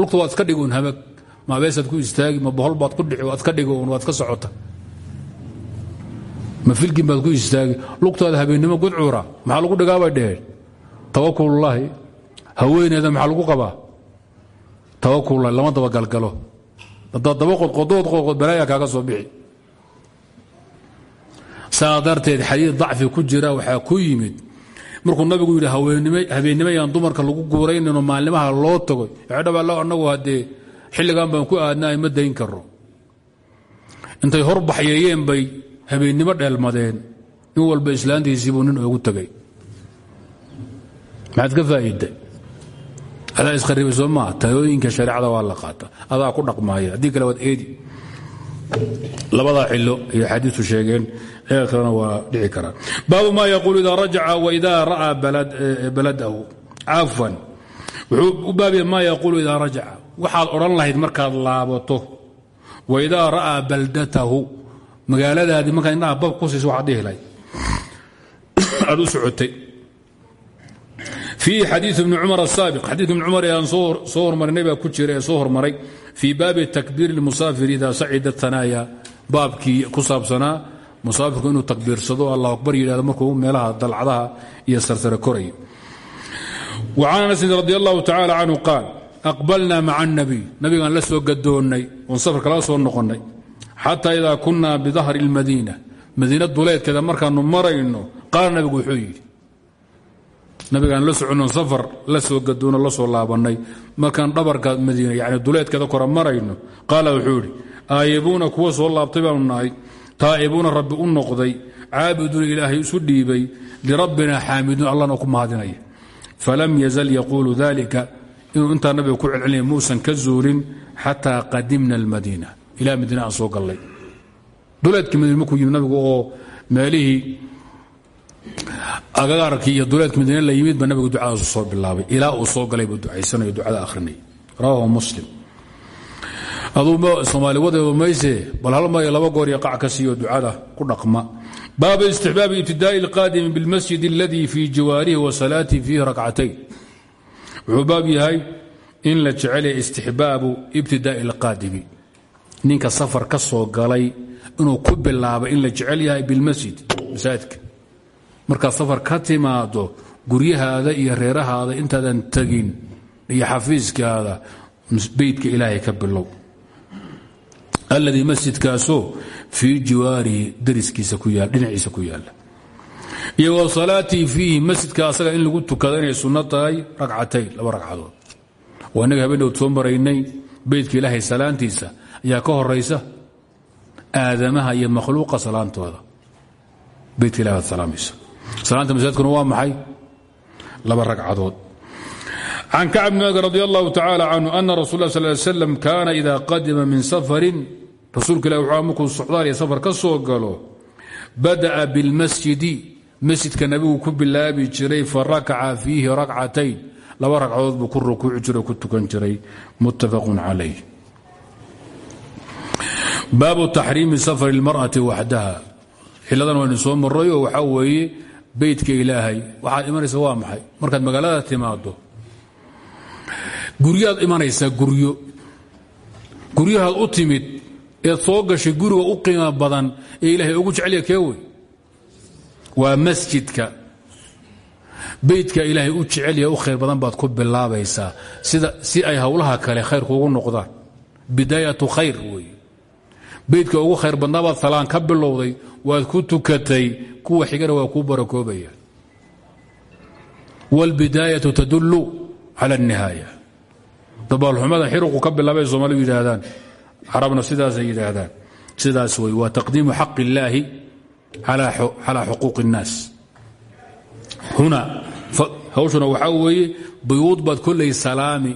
lugta waad iska dhigun hamag ma abeesaad ku istaagi ma bohol baad ku dhici waad ka dhigi un waad ka socota. Ma filgin baad ku istaagi. Lugtaada habeennimo gudcuura maxaa lagu dhigaa bay dheheen? Tawakululaahi haweeneeda maxaa lagu qabaa? Tawakululahi lama daba galgalo. Haddaad daba qodqodood qodqod balaaya kaaga soo bixi. Saa darteed xadiid dacfi ku jira waxaa ku yimid markuu nabigu yidhi habeennimo yaan dumarka lagu guurayninoo maalnimaha loo tago. Dhaba anagu haddee xilligan baan ku aadnaay ma dayn karo intay hor baxyeeyeen bay habeennimo dheelmadeen. Nin walba islaantiisiibuu nin oogu tegay maxaad ka faa'iida adaa isqaribay soo maa talooyinka shareecada waa la qaata. Adaa ku dhaqmaaya. Haddii kale waad eedi. Labadaa cilo ayay xadiistu sheegeen ee kalena waa dhici karaa baabu ma yaquulu ida rajaca waidaa ra'aa baladahu. Cafwan. Wuxuu u baabaya ma yaquulu idaa rajaca. Waxaad odhan lahayd markaad laabato. Waidaa ra'aa baldatahu. Magaaladaadii markaad indhaha bab ku siiso waxaad dhihi lahayd. Aad u socotay. Fiihi xadiiu ibni cumar asaabiq xadiika ibni cumar ee aan soo hormarinay baa ku jira ee soo hormaray. Fii baabi takbiir lmusaafir ida sacida tanaaya. Baabkii ku musaafirku inuu takbiirsado allah akbar yidhahdo markuu meelaha dalcadaha iyo sarsare korayo wa can anasin radi allahu tacaala qaal aqbalnaa maca annabiy nabigaan la soo gadoonnay oon safarka la soo noqonnay. Xataa idaa kunnaa bidahri almadiina. Madiina duleedkeeda markaannu marayno qaala nabigu wuxuu yidhi nabigaan la soconno safar la soo gadoono la soo laabannay. Markaan dhabarka madiina yani duleedkeeda kora marayno qaala wuxuu yidhi aayibuuna kuwa soo laabtay baanu nahay taa'ibuuna rabbi u noqday caabiduuna ilaahay isu dhiibay lirabbina xaamiduun allahna ku mahadinaya falam yazal yaquulu dalika inuu intaa nabiga ku celcelinaya muusan ka zuulin xataa qadimna almadiina. Ilaa madiina aan soo gallay. Duleedkii madiina markuu yimi nabigu oo meelihii agagaarkii iyo duleedka madiine la yimid ba ducadaasu soo bilaabay. Ilaa uu soo galay buu ducada akhrinay rawaahu muslim aduu soomaali wadeedu mayse bal hal mar laba goor iyo qac ka siiyo ducada ku dhaqma. Baabu istixbaabi ibtidaa'i alqaadimi bilmasjid aladii fii jawaarihi wa salaatihi fiihi rakcatayn. Wuxuu baab yahay in la jecelaya istixbaabu ibtidaa'i alqaadimi. Ninka safar ka soo galay inuu ku bilaabo in la jecel yahay bilmasjid masaajidka. Markaad safar ka timaado guryahaada iyo reerahaada intaadan tegin iyo xafiiskaada beydka ilaahay ka bilow alladii masjidkaasoo fii jiwaarihi dariskiisa ku dhinaciisa ku yaalla iyo wa salaatii fiihi masjidka asaga in lagu tukado inay sunno tahay ragcatayn laba ragcadood. Waa inaga habeenhowd soo maraynay beytka ilaahay salaantiisa ayaa ka horaysa aadamaha iyo makhluuqa salaantooda. Beytka ilahi baad salaanta masaajidkuna waa maxay? Laba ragcadood can kacb bn malik radi allahu tacala canhu ana rasul la sal slam kaana ida qadima min safarin rasuulka ilah wuxuu markuu socdaal iyo safar ka soo galo bada'a bilmasjidi masjidka nabigu ku bilaabi jiray farakaca fiihi rakcatayn laba ragcadood buu ku rukuuci jiray o ku tukan jiray muttafaqun calayh baabu taxriimi safar اlmarأati waxdaha xiladan waynu soo maray oo waxaa weeye beytka ilaahay waxaad imanaysa waa maxay guryaad imanaysaa guryo. Guryahaad u timid eed soo gashay guriga u qiimo badan ee ilaahay ugu jecelya kee wey? Waa masjidka. Beytka ilaahay u jecelya u khayr badan baad ku bilaabaysaa. Sida si ay howlaha kale khayr kuugu noqdaan. Bidaayatu khayr wey. Beydka ugu khayr badnaabaad salaan ka bilowday waad ku tukatay kuwa xigana waa kuu barakoobaya wاlbidaayatu tadulu cala anihaaya dabaalxumadan xiruqu ka bilaabay soomaalidu yidhaahdaan carabna sidaasay yidhaahdaan sidaas wey waa taqdiimu xaq illaahi calaa xuquuq اnnaas huna hawshuna waxaa weeye buyuud baad kolley salaami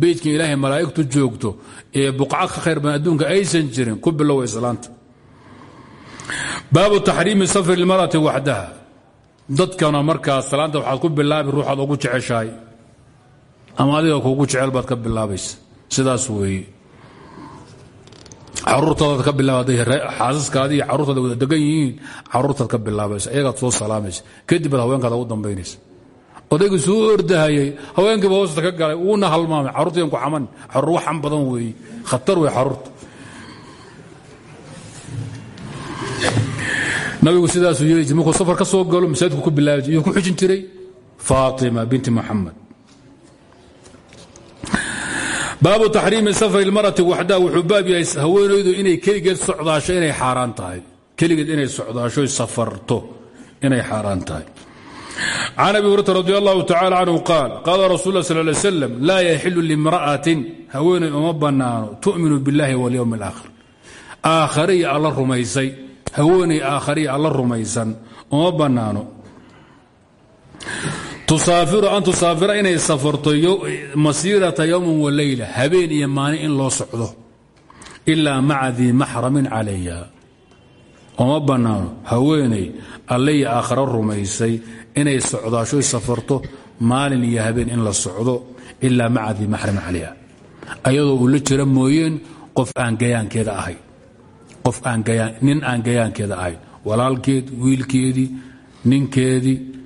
beydkan ilaahay malaa'igtu joogto ee buqca ka khayr badan adduunka aysan jirin ku biloway salaanta baabu taxriimi safri اlmarati waxdaha dadkana markaas salaanta waxaad ku bilaabi ruuxaad ama adiga kuugu jecel baad ka bilaabaysa. Sidaas weeye. Caruurtaadaad ka bilaaba xaasaskaadi iyo carruurtaada wada degan yihiin caruurtaad ka bilaabaysa. Iyagaad soo salaamaysa. Kadib baad haweenkaada ugu odaygu suu ordahayay haweenkiiba hoosta ka galay uuna halmaamay. Carruurtiian ku xaman carruur waxan badan weeye. Khatar wey carruurta nabigu sidaasuu yeeli jir markuu safar ka soo galo masaajidku ku bilaabi jir ku xujin jiray. Faatima binti muxamed baabu taxriimi safri اlmarati waxdaa wuxuu baab yahay haweenaydu inay keligeed socdaasho inay xaaraan tahay keligeed inay socdaasho safarto inay xaaraan tahay can abi hurata radi allahu tacala canhu qaal qaala rasul lah sal lay slam laa yaxilu limra'atin haweeney uma bannaano tu'minu biاllahi walyowm اlaakhir aakhariya alla rumaysay haweeney aakhariya alla rumaysan uma bannaano tusaafiru an tusaafira inay safarto masiirata yowmin waleyla habeen iyo maalin in loo socdo ilaa maca dii maxramin calayha. Uma bannaano haweeney allaiyo aakharo rumaysay inay socdaashoy safarto maalin iyo habeen in la socdo ilaa maca dii maxramin calayha. Ayadoo uu la jira mooyeen qof aan gayaankeeda ahayn qof nin aan gayaankeeda ahayn walaalkeed wiilkeedii ninkeedii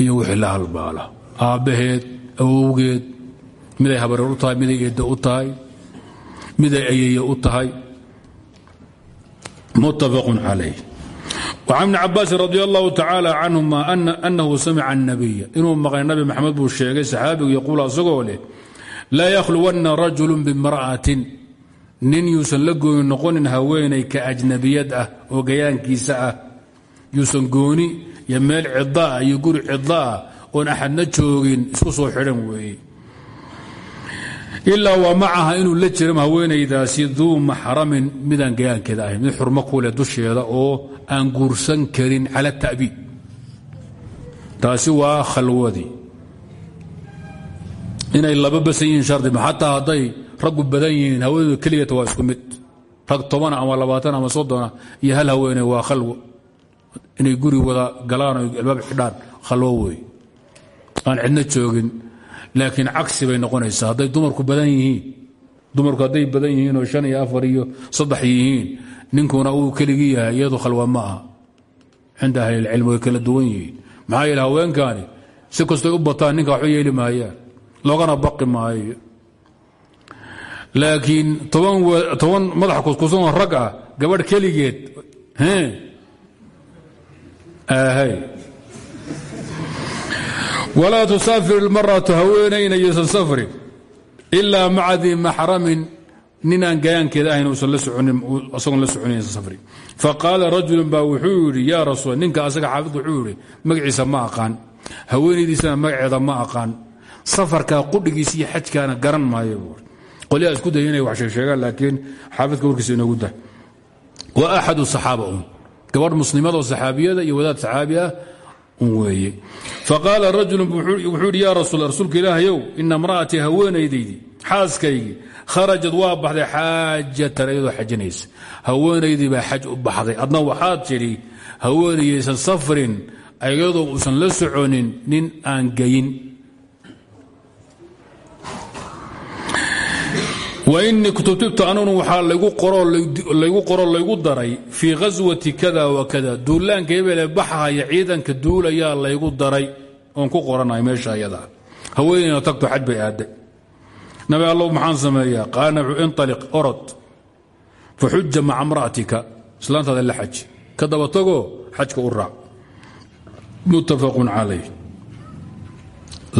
iyo wixii la halmaala aabbaheed awowgeed miday habareer u tahay miday eedda u tahay miday ayeye u tahay. Muttafaqun calayh. Wacan bni cabaasin radi allahu tacaala canhuma anahu samica الnabiya inuu maqlay nabi maxamed buu sheegay saxaabigu yaquul asagoo leh yakhluwanna rajulu bimra'atin. Nin yuusan la gooni noqonin haweenay ka ajnabiyad ah oo gayaankiisa ah. Yuusan gooni iyo meel cidaa iyo guri cidaa oon axadna joogin isku soo xidhan weeye. Ilaa waa macaha inuu la jiram haweenaydaasi duu maxramin midaan gayaankeeda ahayn mid xurmo kuleh dusheeda oo aan guursan karin cala ta'biid taasi waa khalwadii inay laba basan yihiin shardi ma xataa hadday raggu badan yihiin keligata waa isku mid. Rag tobana ama labaatan ama soddona iyo hal haweeney waa khalwo inay guri wada galaan o albaab xidhaan khalwo wey aan cidna joogin laakiin cagsi bay noqonaysaa. Hadday dumarku badan yihiin dumarku hadday badan yihiin oo shan iyo afar iyo saddex yihiin ninkuna uu keligii yahay iyadu khalwa ma aha. Cinda ahlilcilm way kala duwan yihiin. Maxaa yeele haweenkaani si kastoy u bataan ninka waxba yeeli maayaan loogana baqi maayo laakiin toban madax kuskusanoo rag ah gabadh keligeed walaa tusaafir ilmaratu haweenayna yuusan safrin ilaa maca dii maxramin ninaan gayaankeeda ahayn usan isagoon la soconaysan safrin faqaala rajulun baa wuxuu yidhi yaa rasuul ninka asaga xaafidku wuxuu yidhi ma aqaan haweenaydiisana magaceeda ma aqaan safarkaa qudhigiisa iyo xajkaana garan maayo buui qolyaa isku daya wax sheegsheegaan laakiin xaafidka warkiisa inoogu dah wa axadu saxaaba un gabadh muslimadoo saxaabiyada iyo wadaad saxaabi ah un weeye. Faqaala rajulu wuxuu yidhi yaa rasuul rasuulka ilaahayow ina imra'atii haweenaydaydii xaaskaygii kharajad waa baxday xaajatan iyadoo xajinaysa. Haweenaydii baa xaj u baxday. Adna waxaad tidhi haweenayaysan safrin iyadoo uusan la soconin nin aan gayin wainii kutubtibtu anunu waxaa laygu qoro laygu daray fii ghaswati kada wa kada duulaanka hebele baxahaya ciidanka duulayaa laygu daray. Oon ku qoranahay meesha ayadaa haweenayna tagto xaj bay aadday nabi allow maxaan sameeyaa? Qaanacu inaliq orod. Faxuja maca mra'atika islaantaada la xaji ka daba tagoo xajka u muttafaqun calayh.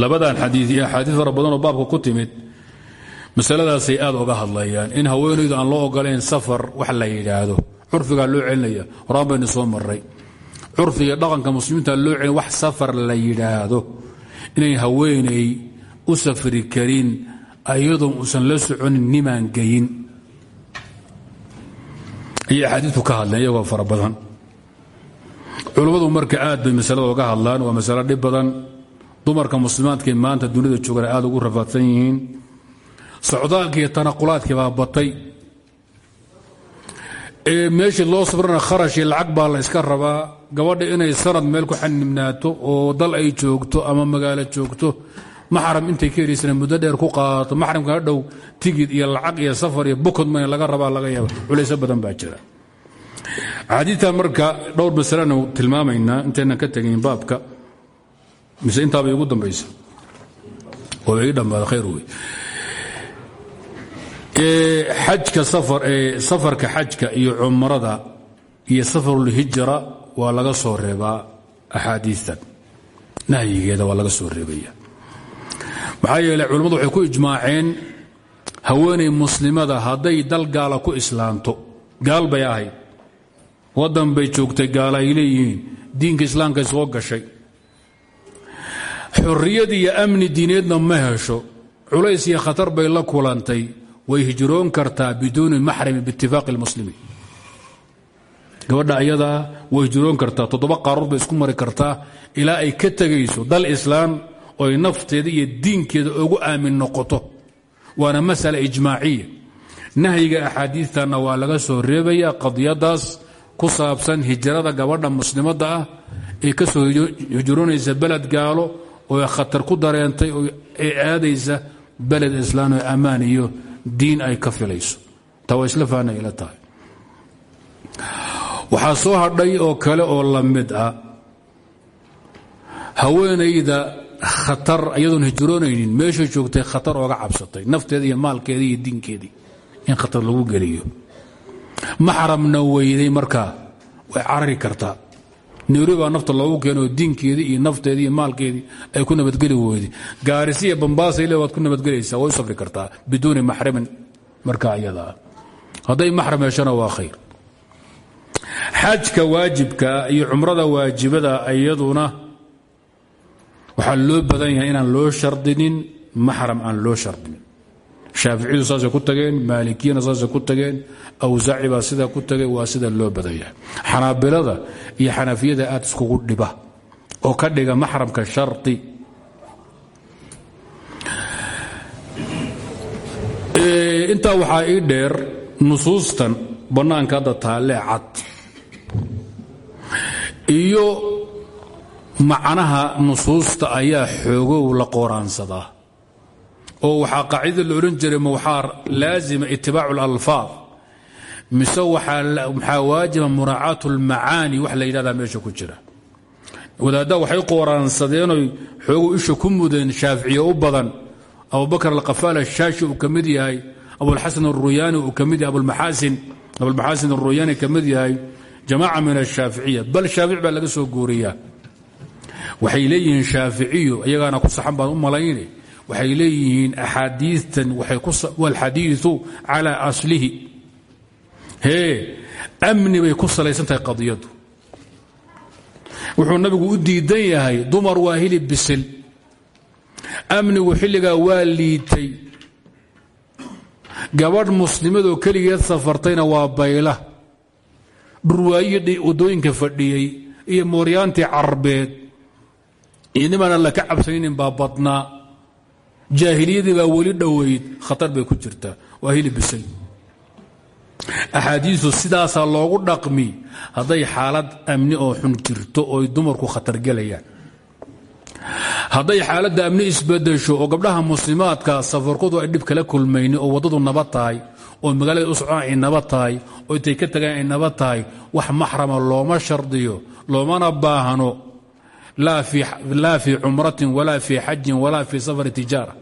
Labadan xadii iyo axaadiis fara badanoo baabka masaladaasay aad oga hadlayaan. In haweenaydu aan loo ogolayn safar wax la yidhaahdo. Curfigaa loo celinaya horaan baynu soo maray curfiga dhaqanka muslimiinta loo celin wax safar la yidhaahdo. Inay haweenay u safri karin ayadoon uusan la soconin nimaan geyin. Ayay axaadiidku ka hadleen iyagoo fara badan. Culummadu marka aad bay masalada oga hadlaan. Waa masalo dhib badan. Dumarka muslimaadkae maanta dunida joogana aad ugu rafaadsan yihiin socdaalkii iyo tanaqulaadkii baa batay. Meeshii loo safrana kharashii lacag baa la yska rabaa. Gabadha inay sanad meel ku xanimnaato oo dal ay joogto ama magaalo joogto maxram intay ka helaysana muddo dheer ku qaadato maxramka hadhow tigid iyo lacag iyo safar iyo bukod man laga rabaa laga yaaba culayso badan baa jira. Xadiitan marka dhowr masalena tilmaamaynaa. Intaynan ka tegin baabka mise intaaba igu dambaysa. Oo ii dhammaada khayr wey xajka safarka xajka iyo cumrada iyo safarulhijra waa laga soo reebaa axaadiitan nahyigeeda waa laga soo reebaya. Maxaa yeeley culimmadu waxay ku ijmaaceen haweenay muslimada hadday dal gaala ku islaamto gaal bay ahayd. Waddan bay joogtay gaala ay leeyihiin. Diinka islaamkay soo gashay. Xorriyad iyo amni diineedna ma hesho. Culays iyo khatar bay la kulantay way hijroon kartaa biduuni maxrami biitifaaqi lmuslimiin gabadha way hijroon kartaa toddoba qaarood bay isku mari kartaa ilaa ay ka tegayso dal islaam oy nafteeda iyo diinkeeda ugu aamin noqoto. Waana masala ijmaaciya. Nahyiga axaadiistanna waa laga soo reebaya qadiyadaas ku saabsan hijrada gabadha muslimadda ah ee ka soo hijroonaysa beled gaalo oo khatar ku dareentay ee aadaysa beled islaam oo ammaan diin ay ka filayso. Taa isla faana ila tahay. Waxaa soo hadhay oo kale oo la mid ah haweenayda khatar iyadoon hijroonaynin meeshay joogtay khatar ooga cabsatay nafteeda iyo maalkeedii iyo diinkeedii in khatar lagu geliyo. Maxramna weyday markaa way carari kartaa nairobi nafta loogu keenoo diinkeedii iyo nafteedii iyo maalkeedii ay ku nabadgeli weyday gaarisiya bambaasay le waad ku nabadgelaysaa way u safri kartaa biduuni maxramin markaa iyadaa hadday maxram heshana waa khayr. Xajka waajibka iyo cumrada waajibada iyaduna waxaa loo badan yahay inaan loo shardinin maxram aan loo shardinin shaaficiyadu saasay ku tageen maalikiyana saasay ku tageen awsaaci baa sidaa ku tagay waa sida loo badan yahay. Xanaabilada iyo xanafiyada aad iskugu dhiba oo ka dhiga maxramka shardi intaa waxaa ii dheer nusuustan bannaanka hadda taalee cad iyo macnaha nusuusta ayaa xoogow la qooraansadaa oo waxaa qaacidada la odhan jiray ma waxaa laazima itibaacu اlalfaad mise waxaa waajiba muraacaat اlmacaani wax la yidhahdaa meesha ku jira. Wadaaddaa waxay qooraansadeenoy xoogow isha ku mudeen shaaficiye u badan. Abubakr alqafaal ashaashi uu ka mid yahay abulxasan aruyaani uu ka mid yahay abulmaxaasin aruyaani ka mid yahay jamaaca min ashaaficiya bal shaafic baa laga soo guuriyaa. Waxay leeyihiin shaaficiyu iyagaana ku saxan baan u malayne waxay leeyihiin axaadiitan walxadiiu calaa aslihi. Hee amni bay ku salaysan tahay qadiyadu. Wuxuu nabigu u diidan yahay dumar waa hilib bisil. Amnigu xilligaa waa liitay. Gabadh muslimadoo keligeed safartayna waa bayla. Dhurwaayii waddooyinka fadhiyey iyo mooryaantii carbeed. Iyo nimaan alla ka cabsanaynin baa badnaa jaahiliyadii baa weli dhoweyd khatar bay ku jirtaa. Waa hilib bisay axaadiistu sidaasaa loogu dhaqmi hadday xaalad amni oo xun jirto ooy dumarku khatargelayaan hadday xaaladda amni isbedesho oo gabdhaha muslimaadka safarkoodu ay dhib kala kulmayni oo waddadu nabad tahay oo magaalada u socdaan ay nabad tahay oo intay ka tagaan ay nabad tahay wax maxrama looma shardiyo loomana baahno laa fii cumratin walaa fii xajin walaa fii safari tijaara.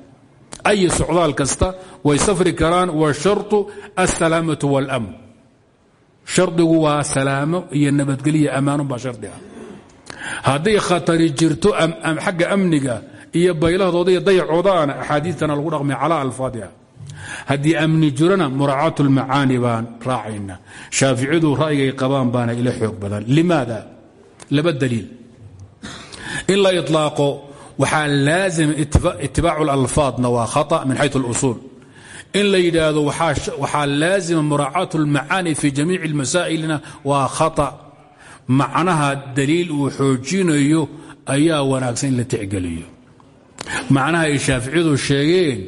Ay socdaal kasta way safri karaan wsharu asalaamatu wاlmn shardigu waa salaamo iyo nabadgelyo ammaanunbaa shardi ah. Hadday khatari jirto xagga amniga iyo baylahadooda iyo dayacoodaana axaadiitana lagu dhaqmay calaa alfaadiha haddii amni jirona muraacaat lmacaani baan raacayna shaaficiyadu ra'yigay qabaan baana ila xoog badan. Limaada? Laba daliil in la iطlaaqo waxaa laazima itibaacu اlalfaadna waa khaطأ min xayu اlusuul in la yidhaahdo waxaa laazima muraacaat اlmacaani fi jamiici اlmasaa'ilna waa khaطأ macnaha daliil uu xoojinayo ayaa wanaagsan in la tixgeliyo macnaha ay shaaficiyadu sheegeen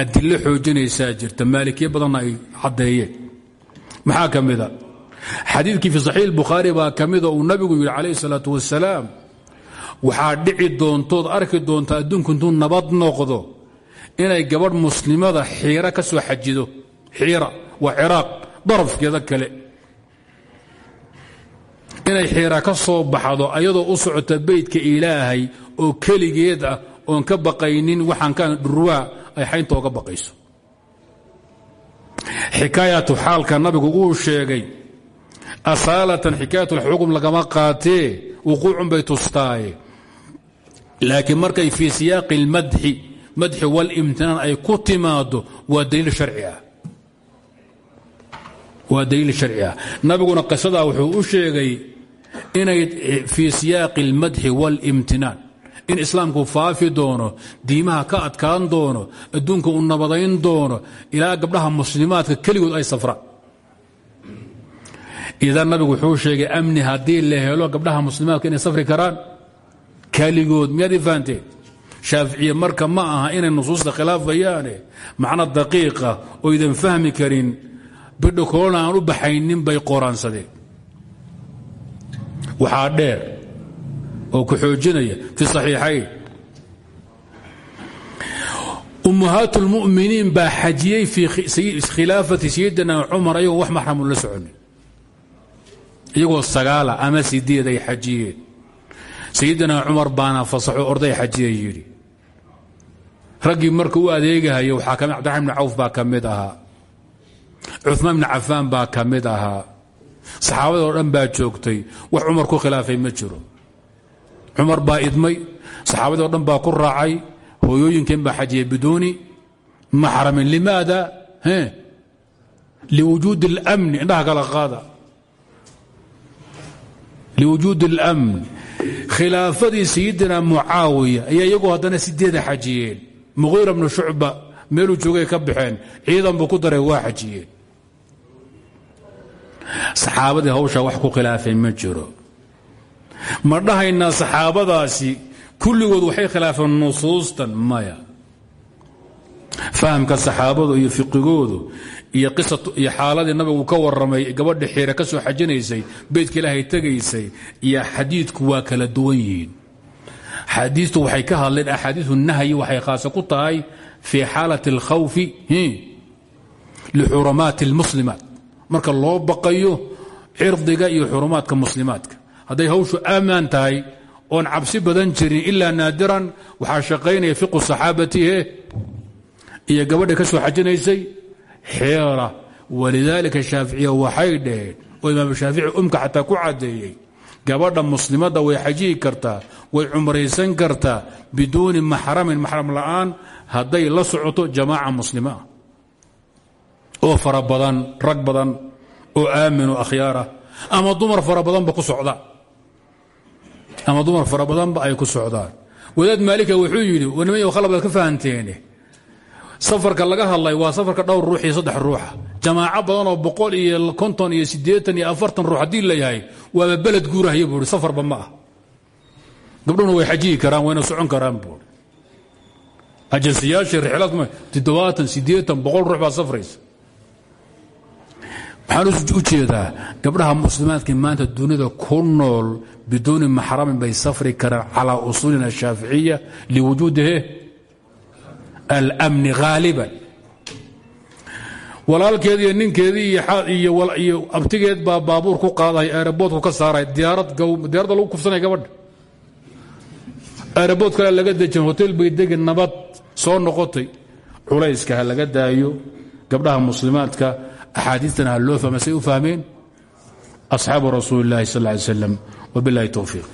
adilo xoojinaysaa jirta maalikiye badanna ay caddeeyeen maxaa ka mida xadiidkii fi saxiix bukhaari baa ka mida uu nabigu yidhi calayh الsalaaة wasalaam waxaa dhici doontood arki doonta adduunku intuu nabad noqdo inay gabadh muslimada xiira ka soo xajido. Xiira waa ciraaq darafkeeda kale. Inay xiira ka soo baxdo ayadoo u socota beytka ilaahay oo keligeed ah oon ka baqaynin waxaan ka dhurwaa ay xaynta oga baqayso. Xikaayatu xaalka nabigu uu sheegay asaalatan xikaayatulxukum lagama qaatee wuquucun bay tustaaye laakiin markay fii siyaaqi اlmadxi madxi walimtinaan ay ku timaado waa daliil sharci ah waa daliil sharci ah nabiguna qisadaa wuxuu u sheegay inay fii siyaaqi اlmadxi waاlimtinaan in islaamku faafi doono diimaha ka adkaan doono adduunka uu nabadayn doono ilaa gabdhaha muslimaadka keligood ay safraan idan nabigu wuxuu sheegay amni haddii la helo gabdhaha muslimaadka inay safri karaan keligood miyaad i fahanteen shaaficiye marka ma aha inay nusuusta khilaafayaane macno daqiiqa oo idan fahmi karin bidho kolona aan u baxaynin bay qoraansadeen. Waxaa dheer oo ku xoojinaya fi صaxiixayn ummahaat اlmuminiin baa xajiyey fii khilaafati sayidina cumar ayagoo wax maxramu la soconin iyagoo sagaala ama sideed ay xajiyeen sayidinaa cumar baana fasaxo orday xajiye yidhi. Raggii marka u adeegahaya waxaa kami ah bdiraxman bni cawf baa ka mid ahaa. Cumaan bni cafaan baa ka mid ahaa. Saxaabada oo dhan baa joogtay. Wax cumar ku khilaafay ma jiro. Cumar baa idmay. Saxaabada o dhan baa ku raacay. Hooyooyinkeen baa xajiya biduuni. Maxramin limaada? Liwujuud اlamni indhaha kala qaada. Liwujuudi اlamni khilaafadii sayidina mucaawiya ayaa iyagoo haddana sideeda xajiyeen. Muqiira bnu shucba meeluu joogay ka baxeen ciidan buu ku daray waa xajiyeen. Saxaabadii hawshaa wax ku khilaafay ma jiro. Ma dhahaynaa saxaabadaasi kulligood waxay khilaafeen nusuustan maya. Fahamka saxaabadu iyo fiqigoodu iyo xaaladii nabigu ka waramay gabadha xiire ka soo xajinaysay beydka ilaahay tegaysay iyo xadiidku waa kala duwan yihiin. Xadiistu waxay ka hadleen axaadiiu nahyi waxay khaasa ku tahay fii xaalati اlkhawfi lixurumaati اlmuslimaat marka loo baqayo cirdiga iyo xurumaadka muslimaadka. Hadday hawshu ammaan tahay oon cabsi badan jirin ilaa naadiran waxaa shaqaynaya fiqu saxaabatihe iyo gabadha ka soo xajinaysay xeera. Walidaalika shaaficiya waxay dhaheen oo imaam shaafici umka xataa ku caddeeyey gabadha muslimadda way xajihi kartaa way cumraysan kartaa biduuni maxramin maxram la'aan hadday la socoto jamaaca muslima. Ah oo fara badan rag badan oo aamin oo akhyaarah ama dumar fara badanba ku socda. Ama dumar fara badanba ay ku socdaan. Wadaad maalika wuxuu yidhi ka fahanteene safarka laga hadlay waa safarka dhowr ruux iyo saddex ruuxa jamaaco badan oo boqol iyo konton iyo siddeetan iyo afartan ruux haddii la yahay waaba beled guurahaya buui safarba ma ah. Gabdhuhuna way xajihi karaan wayna socon karaan buui ajansiyaashii rixlaadku toddobaatan siddeetan boqol ruux baa safraysa. Waxaan u jeedaa gabdhaha muslimaadka maanta dunida ku nool biduuni maxramin bay safri karaan calaa usuulina ashaaficiya liwujuudihe almni haaliban walaalkeed iyo ninkeedii iyo abtigeed baa baabuur ku qaaday aeroboortku ka saaray. Diyaaradda lagu kufsanaya gabadha aeroboort kale laga dejin hotel bay degi nabad soo noqotay. Culayska ha laga daayo gabdhaha muslimaadka axaadiistana ha loo fahma say u fahmeen? Asxaabu rasuuli اllahi sal ly slam wbiاllahi towfiiq